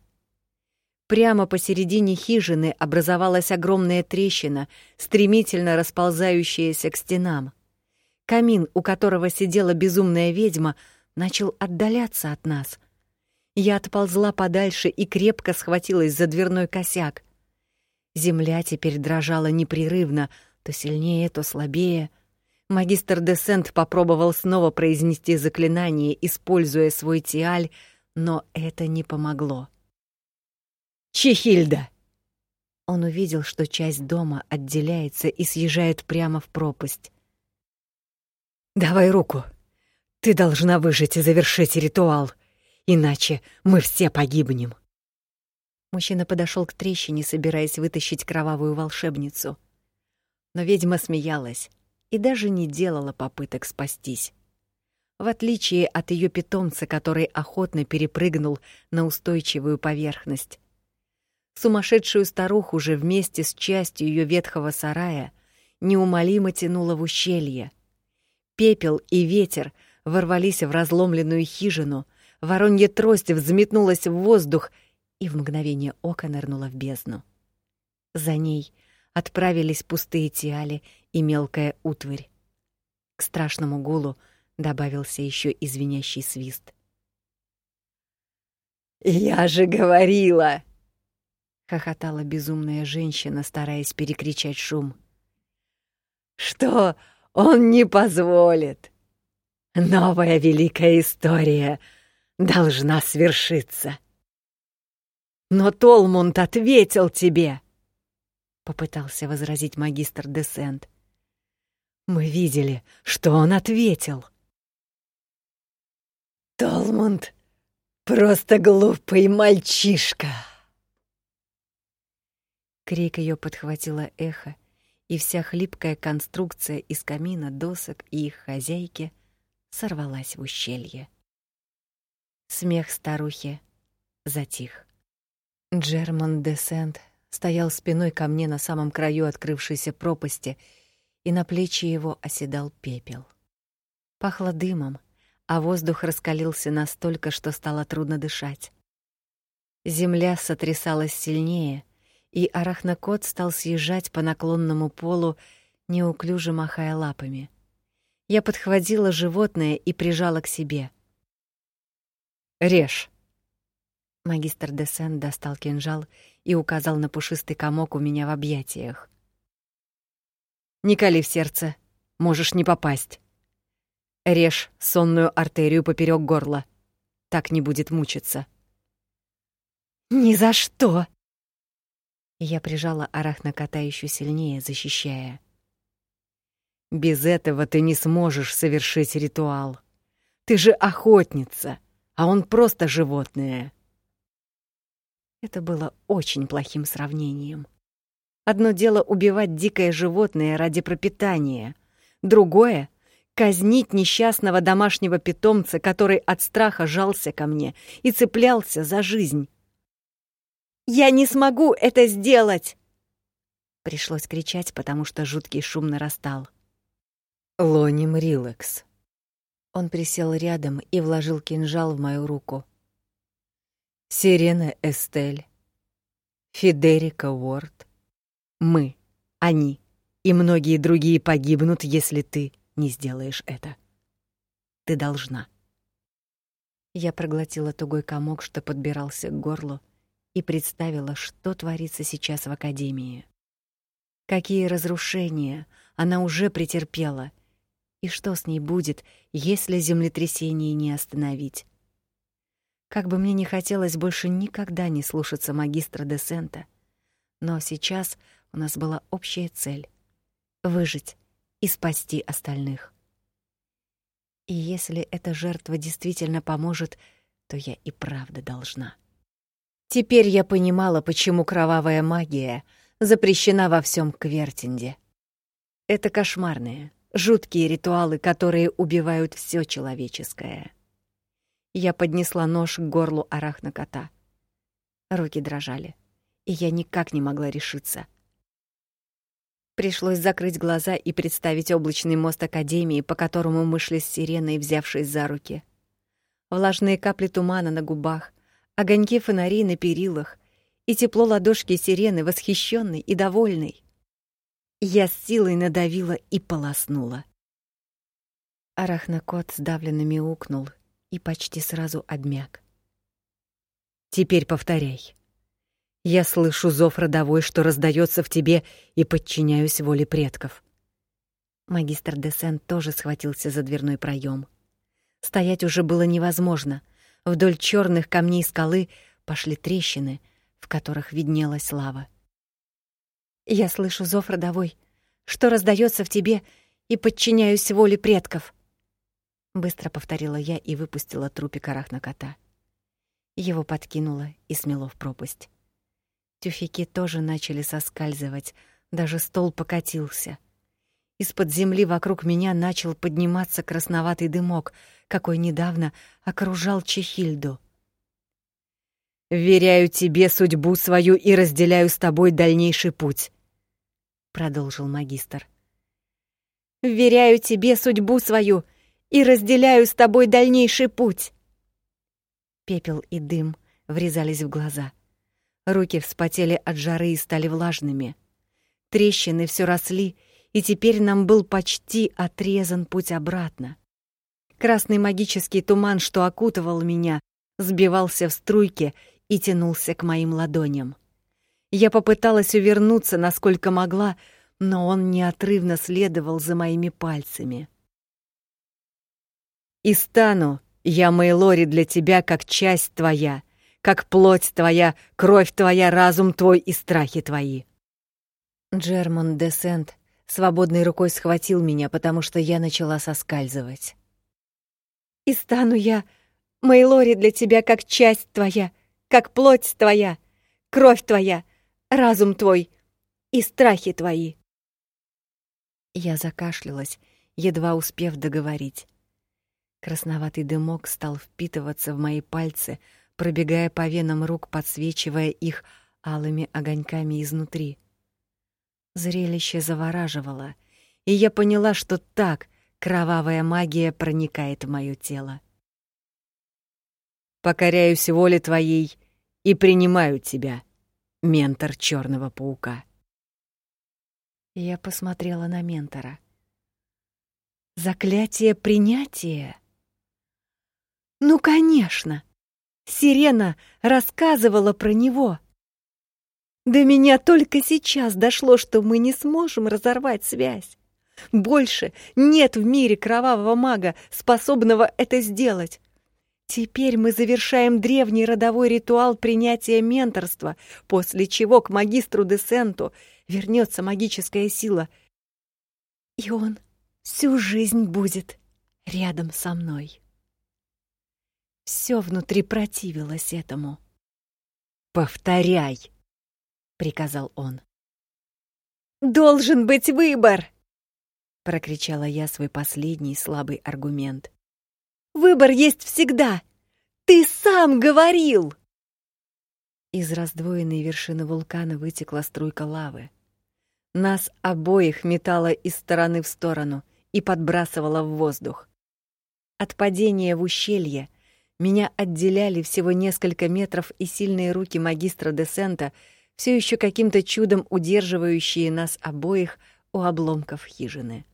Прямо посередине хижины образовалась огромная трещина, стремительно расползающаяся к стенам. Камин, у которого сидела безумная ведьма, начал отдаляться от нас. Я отползла подальше и крепко схватилась за дверной косяк. Земля теперь дрожала непрерывно, то сильнее, то слабее. Магистр Десент попробовал снова произнести заклинание, используя свой тиаль, но это не помогло. «Чехильда!» Он увидел, что часть дома отделяется и съезжает прямо в пропасть. «Давай руку. Ты должна выжить и завершить ритуал, иначе мы все погибнем». Мужчина подошел к трещине, собираясь вытащить кровавую волшебницу — но ведьма смеялась и даже не делала попыток спастись. В отличие от ее питомца, который охотно перепрыгнул на устойчивую поверхность. Сумасшедшую старуху уже вместе с частью ее ветхого сарая неумолимо тянуло в ущелье. Пепел и ветер ворвались в разломленную хижину, воронья трость взметнулась в воздух и в мгновение ока нырнула в бездну. За ней — отправились пустые тиали и мелкая утварь. К страшному гулу добавился еще извиняющий свист. «Я же говорила!» — хохотала безумная женщина, стараясь перекричать шум. «Что он не позволит? Новая великая история должна свершиться!» «Но Толмунд ответил тебе!» — попытался возразить магистр Десент. «Мы видели, что он ответил!» «Толмунд просто глупый мальчишка!» Крик ее подхватило эхо, и вся хлипкая конструкция из камина, досок и их хозяйки сорвалась в ущелье. Смех старухи затих. Джерман Десент стоял спиной ко мне на самом краю открывшейся пропасти, и на плечи его оседал пепел. Пахло дымом, а воздух раскалился настолько, что стало трудно дышать. Земля сотрясалась сильнее, и арахнокот стал съезжать по наклонному полу, неуклюже махая лапами. Я подхватила животное и прижала к себе. «Режь!» Магистр Десен достал кинжал и указал на пушистый комок у меня в объятиях. «Не кали в сердце, можешь не попасть. Режь сонную артерию поперек горла. Так не будет мучиться». «Ни за что!» Я прижала арахнокота еще сильнее, защищая. «Без этого ты не сможешь совершить ритуал. Ты же охотница, а он просто животное». Это было очень плохим сравнением. Одно дело убивать дикое животное ради пропитания, другое — казнить несчастного домашнего питомца, который от страха жался ко мне и цеплялся за жизнь. «Я не смогу это сделать!» Пришлось кричать, потому что жуткий шум нарастал. «Лоним Рилакс». Он присел рядом и вложил кинжал в мою руку. Сирена Эстель, Федерика Уорд. Мы, они и многие другие погибнут, если ты не сделаешь это. Ты должна. Я проглотила тугой комок, что подбирался к горлу, и представила, что творится сейчас в академии. Какие разрушения она уже претерпела, и что с ней будет, если землетрясение не остановить. Как бы мне не хотелось больше никогда не слушаться магистра Десента, но сейчас у нас была общая цель — выжить и спасти остальных. И если эта жертва действительно поможет, то я и правда должна. Теперь я понимала, почему кровавая магия запрещена во всем Квертинде. Это кошмарные, жуткие ритуалы, которые убивают все человеческое. Я поднесла нож к горлу арахнокота. Руки дрожали, и я никак не могла решиться. Пришлось закрыть глаза и представить облачный мост Академии, по которому мы шли с сиреной, взявшись за руки. Влажные капли тумана на губах, огоньки фонарей на перилах и тепло ладошки сирены, восхищенной и довольной. Я с силой надавила и полоснула. Арахнокот сдавленно мяукнул и почти сразу обмяк. Теперь повторяй. Я слышу зов родовой, что раздается в тебе, и подчиняюсь воле предков. Магистр Десен тоже схватился за дверной проем. Стоять уже было невозможно. Вдоль черных камней скалы пошли трещины, в которых виднелась лава. Я слышу зов родовой, что раздается в тебе, и подчиняюсь воле предков. Быстро повторила я и выпустила трупик арахна кота. Его подкинуло и смело в пропасть. Тюфяки тоже начали соскальзывать, даже стол покатился. Из-под земли вокруг меня начал подниматься красноватый дымок, какой недавно окружал Чехильду. «Веряю тебе судьбу свою и разделяю с тобой дальнейший путь», — продолжил магистр. «Веряю тебе судьбу свою и разделяю с тобой дальнейший путь. Пепел и дым врезались в глаза. Руки вспотели от жары и стали влажными. Трещины все росли, и теперь нам был почти отрезан путь обратно. Красный магический туман, что окутывал меня, сбивался в струйки и тянулся к моим ладоням. Я попыталась увернуться, насколько могла, но он неотрывно следовал за моими пальцами. «И стану я, Мейлори, для тебя как часть твоя, как плоть твоя, кровь твоя, разум твой и страхи твои». Джермон Десент свободной рукой схватил меня, потому что я начала соскальзывать. «И стану я, Мейлори, для тебя как часть твоя, как плоть твоя, кровь твоя, разум твой и страхи твои». Я закашлялась, едва успев договорить. Красноватый дымок стал впитываться в мои пальцы, пробегая по венам рук, подсвечивая их алыми огоньками изнутри. Зрелище завораживало, и я поняла, что так кровавая магия проникает в моё тело. Покоряюсь воле твоей и принимаю тебя, ментор чёрного паука. Я посмотрела на ментора. Заклятие принятия. Ну, конечно. Сирена рассказывала про него. До меня только сейчас дошло, что мы не сможем разорвать связь. Больше нет в мире кровавого мага, способного это сделать. Теперь мы завершаем древний родовой ритуал принятия менторства, после чего к магистру Десенту вернется магическая сила, и он всю жизнь будет рядом со мной. Все внутри противилось этому. «Повторяй!» — приказал он. «Должен быть выбор!» — прокричала я свой последний слабый аргумент. Выбор есть всегда. Ты сам говорил. Из раздвоенной вершины вулкана вытекла струйка лавы. Нас обоих метало из стороны в сторону и подбрасывало в воздух. От падения в ущелье меня отделяли всего несколько метров, и сильные руки магистра Десента, все еще каким-то чудом удерживающие нас обоих у обломков хижины.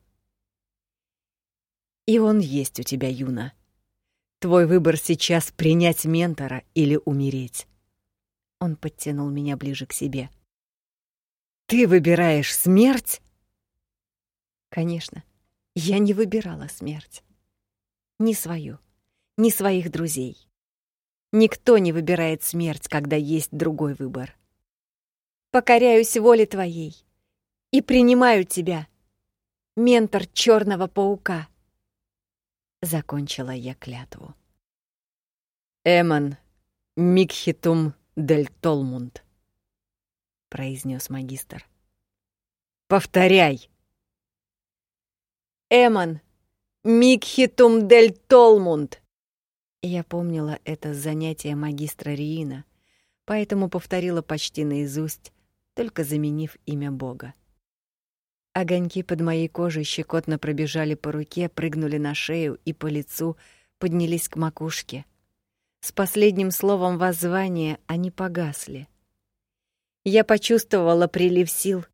И он есть у тебя, Юна. Твой выбор сейчас принять ментора или умереть. Он подтянул меня ближе к себе. Ты выбираешь смерть? Конечно, я не выбирала смерть. Ни свою, ни своих друзей. Никто не выбирает смерть, когда есть другой выбор. Покоряюсь воле твоей и принимаю тебя, ментор черного паука закончила я клятву. Эмон Микхитум дель Толмунд, произнес магистр. Повторяй. Эмон Микхитум дель Толмунд. Я помнила это занятие магистра Риина, поэтому повторила почти наизусть, только заменив имя Бога. Огоньки под моей кожей щекотно пробежали по руке, прыгнули на шею и по лицу, поднялись к макушке. С последним словом воззвания они погасли. Я почувствовала прилив сил,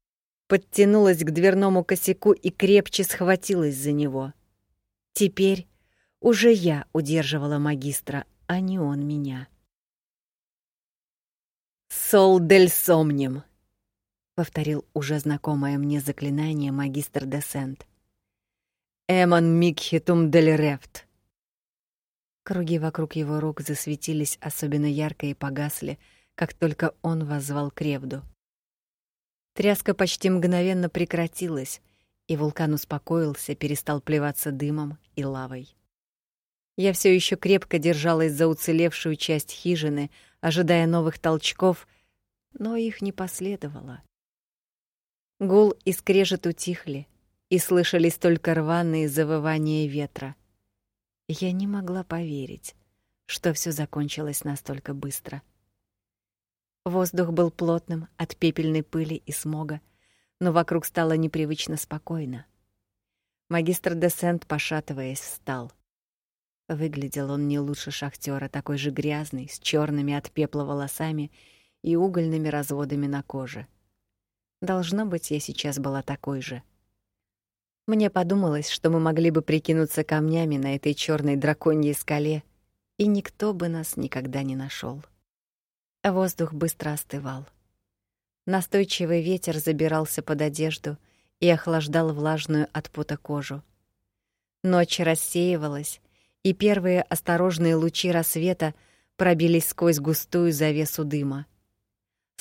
подтянулась к дверному косяку и крепче схватилась за него. Теперь уже я удерживала магистра, а не он меня. «Сол дель сомним», повторил уже знакомое мне заклинание магистр Десент. Эмон Микхитум дель Рефт. Круги вокруг его рук засветились особенно ярко и погасли, как только он воззвал к Ревду. Тряска почти мгновенно прекратилась, и вулкан успокоился, перестал плеваться дымом и лавой. Я все еще крепко держалась за уцелевшую часть хижины, ожидая новых толчков, но их не последовало. Гул и скрежет утихли, и слышались только рваные завывания ветра. Я не могла поверить, что все закончилось настолько быстро. Воздух был плотным от пепельной пыли и смога, но вокруг стало непривычно спокойно. Магистр Десент, пошатываясь, встал. Выглядел он не лучше шахтера, такой же грязный, с черными от пепла волосами и угольными разводами на коже. Должно быть, я сейчас была такой же. Мне подумалось, что мы могли бы прикинуться камнями на этой черной драконьей скале и никто бы нас никогда не нашел. Воздух быстро остывал. Настойчивый ветер забирался под одежду и охлаждал влажную от пота кожу. Ночь рассеивалась, и первые осторожные лучи рассвета пробились сквозь густую завесу дыма.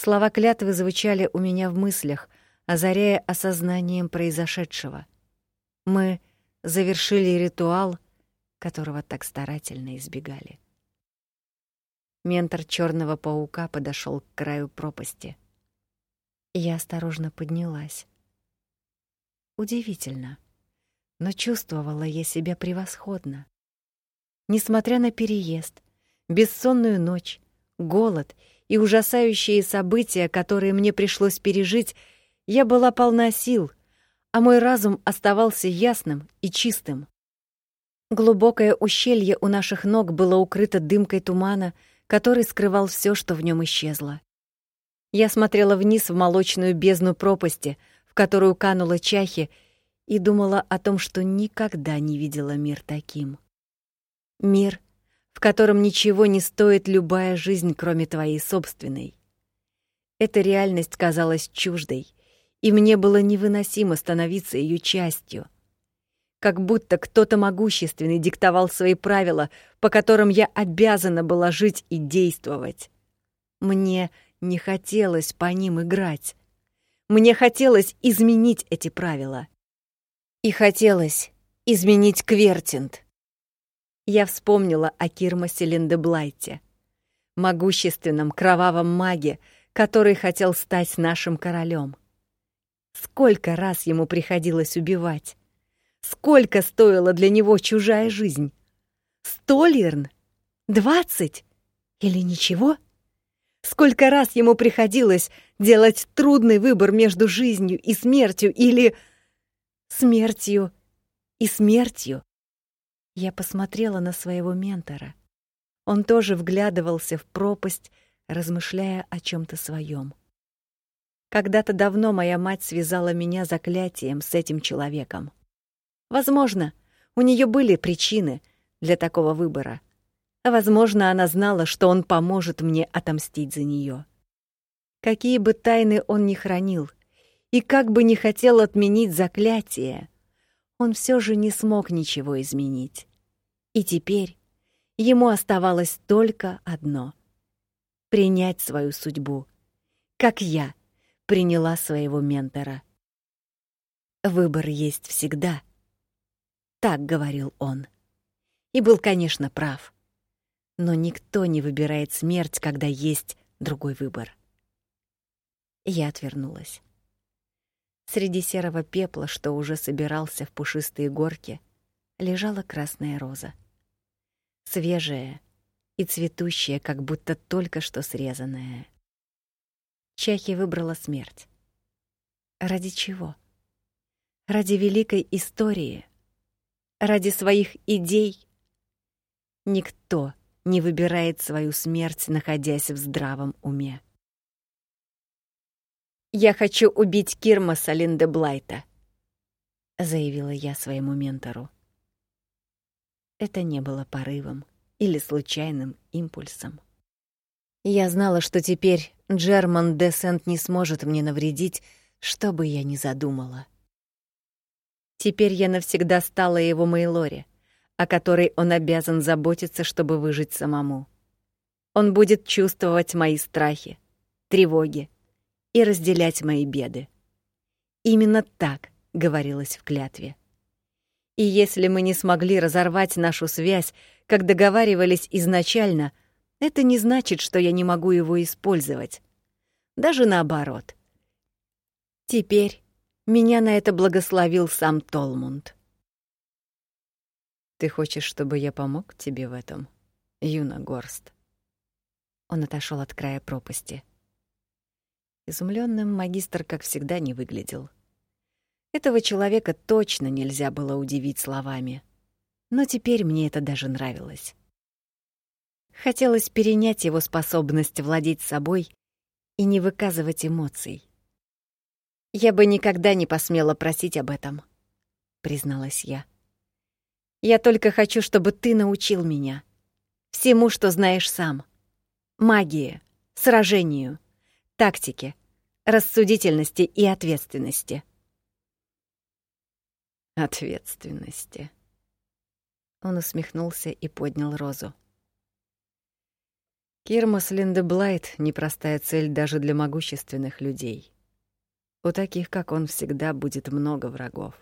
Слова клятвы звучали у меня в мыслях, озаряя осознанием произошедшего. Мы завершили ритуал, которого так старательно избегали. Ментор черного паука подошел к краю пропасти. Я осторожно поднялась. Удивительно, но чувствовала я себя превосходно. Несмотря на переезд, бессонную ночь, голод и ужасающие события, которые мне пришлось пережить, я была полна сил, а мой разум оставался ясным и чистым. Глубокое ущелье у наших ног было укрыто дымкой тумана, который скрывал все, что в нем исчезло. Я смотрела вниз в молочную бездну пропасти, в которую канула чахи, и думала о том, что никогда не видела мир таким. Мир, в котором ничего не стоит любая жизнь, кроме твоей собственной. Эта реальность казалась чуждой, и мне было невыносимо становиться ее частью. Как будто кто-то могущественный диктовал свои правила, по которым я обязана была жить и действовать. Мне не хотелось по ним играть. Мне хотелось изменить эти правила. И хотелось изменить Квертинт. Я вспомнила о Кирмасе Линдеблайте, могущественном кровавом маге, который хотел стать нашим королем. Сколько раз ему приходилось убивать? Сколько стоила для него чужая жизнь? Сто лирн? Двадцать? Или ничего? — Сколько раз ему приходилось делать трудный выбор между жизнью и смертью или смертью и смертью. Я посмотрела на своего ментора. Он тоже вглядывался в пропасть, размышляя о чем то своем. Когда-то давно моя мать связала меня заклятием с этим человеком. Возможно, у нее были причины для такого выбора — Возможно, она знала, что он поможет мне отомстить за нее. Какие бы тайны он ни хранил, и как бы ни хотел отменить заклятие, он все же не смог ничего изменить. И теперь ему оставалось только одно — принять свою судьбу, как я приняла своего ментора. «Выбор есть всегда», — так говорил он. И был, конечно, прав — но никто не выбирает смерть, когда есть другой выбор. Я отвернулась. Среди серого пепла, что уже собирался в пушистые горки, лежала красная роза. Свежая и цветущая, как будто только что срезанная. Чахи выбрала смерть. Ради чего? Ради великой истории? Ради своих идей? Никто не выбирает свою смерть, находясь в здравом уме. «Я хочу убить Кирмаса Линдеблайта», — заявила я своему ментору. Это не было порывом или случайным импульсом. Я знала, что теперь Джерман де Сент не сможет мне навредить, что бы я ни задумала. Теперь я навсегда стала его Мейлоре, о которой он обязан заботиться, чтобы выжить самому. Он будет чувствовать мои страхи, тревоги и разделять мои беды. Именно так говорилось в клятве. И если мы не смогли разорвать нашу связь, как договаривались изначально, это не значит, что я не могу его использовать. Даже наоборот. Теперь меня на это благословил сам Толмунд. Ты хочешь, чтобы я помог тебе в этом, Юна Горст? Он отошел от края пропасти. Изумленным магистр, как всегда, не выглядел. Этого человека точно нельзя было удивить словами. Но теперь мне это даже нравилось. Хотелось перенять его способность владеть собой и не выказывать эмоций. Я бы никогда не посмела просить об этом, призналась я. Я только хочу, чтобы ты научил меня. Всему, что знаешь сам. Магии, сражению, тактике, рассудительности и ответственности. Ответственности. Он усмехнулся и поднял розу. Кирмас Линдеблайт — непростая цель даже для могущественных людей. У таких, как он, всегда будет много врагов.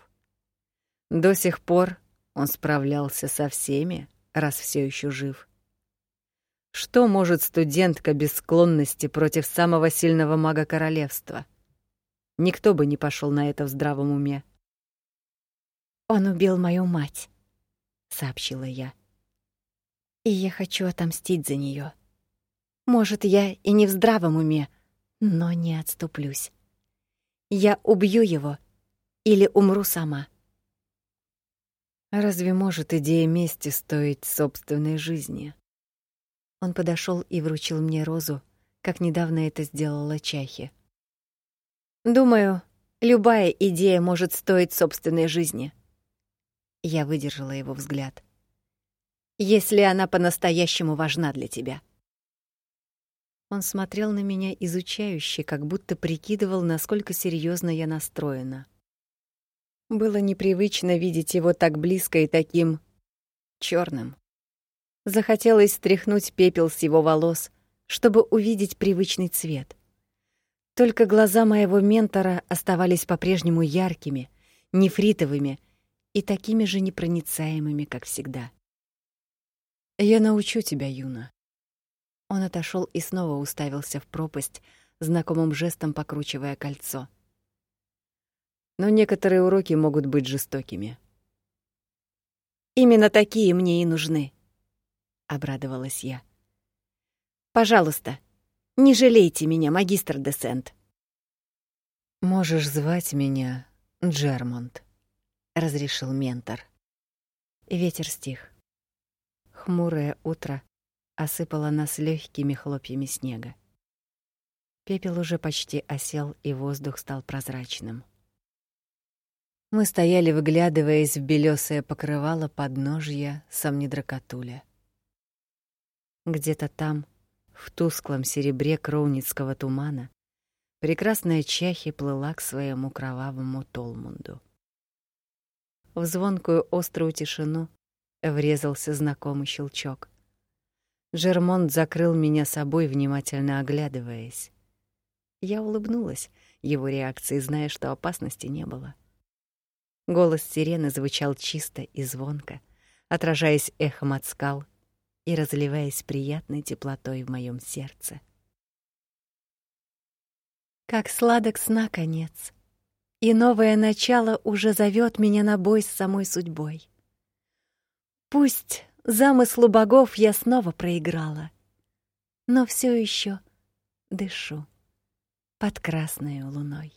До сих пор он справлялся со всеми, раз все еще жив. Что может студентка без склонности против самого сильного мага королевства? Никто бы не пошел на это в здравом уме. Он убил мою мать, сообщила я. И я хочу отомстить за нее. Может, я и не в здравом уме, но не отступлюсь. Я убью его или умру сама. Разве может идея мести стоить собственной жизни? Он подошел и вручил мне розу, как недавно это сделала Чахи. Думаю, любая идея может стоить собственной жизни. Я выдержала его взгляд. Если она по-настоящему важна для тебя. Он смотрел на меня изучающе, как будто прикидывал, насколько серьезно я настроена. Было непривычно видеть его так близко и таким черным. Захотелось стряхнуть пепел с его волос, чтобы увидеть привычный цвет. Только глаза моего ментора оставались по-прежнему яркими, нефритовыми и такими же непроницаемыми, как всегда. Я научу тебя, Юна. Он отошел и снова уставился в пропасть, знакомым жестом покручивая кольцо. Но некоторые уроки могут быть жестокими. Именно такие мне и нужны, обрадовалась я. Пожалуйста, не жалейте меня, магистр Десент. Можешь звать меня Джермонт, разрешил ментор. Ветер стих. Хмурое утро осыпала нас легкими хлопьями снега. Пепел уже почти осел, и воздух стал прозрачным. Мы стояли, выглядываясь в белёсое покрывало подножья Самнидракатуля. Где-то там, в тусклом серебре кроуницкого тумана, прекрасная чахи плыла к своему кровавому Толмунду. В звонкую острую тишину врезался знакомый щелчок. Жермонт закрыл меня собой, внимательно оглядываясь. Я улыбнулась его реакции, зная, что опасности не было. Голос сирены звучал чисто и звонко, отражаясь эхом от скал и разливаясь приятной теплотой в моем сердце. Как сладок сна конец, и новое начало уже зовет меня на бой с самой судьбой. Пусть Замыслу богов я снова проиграла, но все еще дышу под красной луной.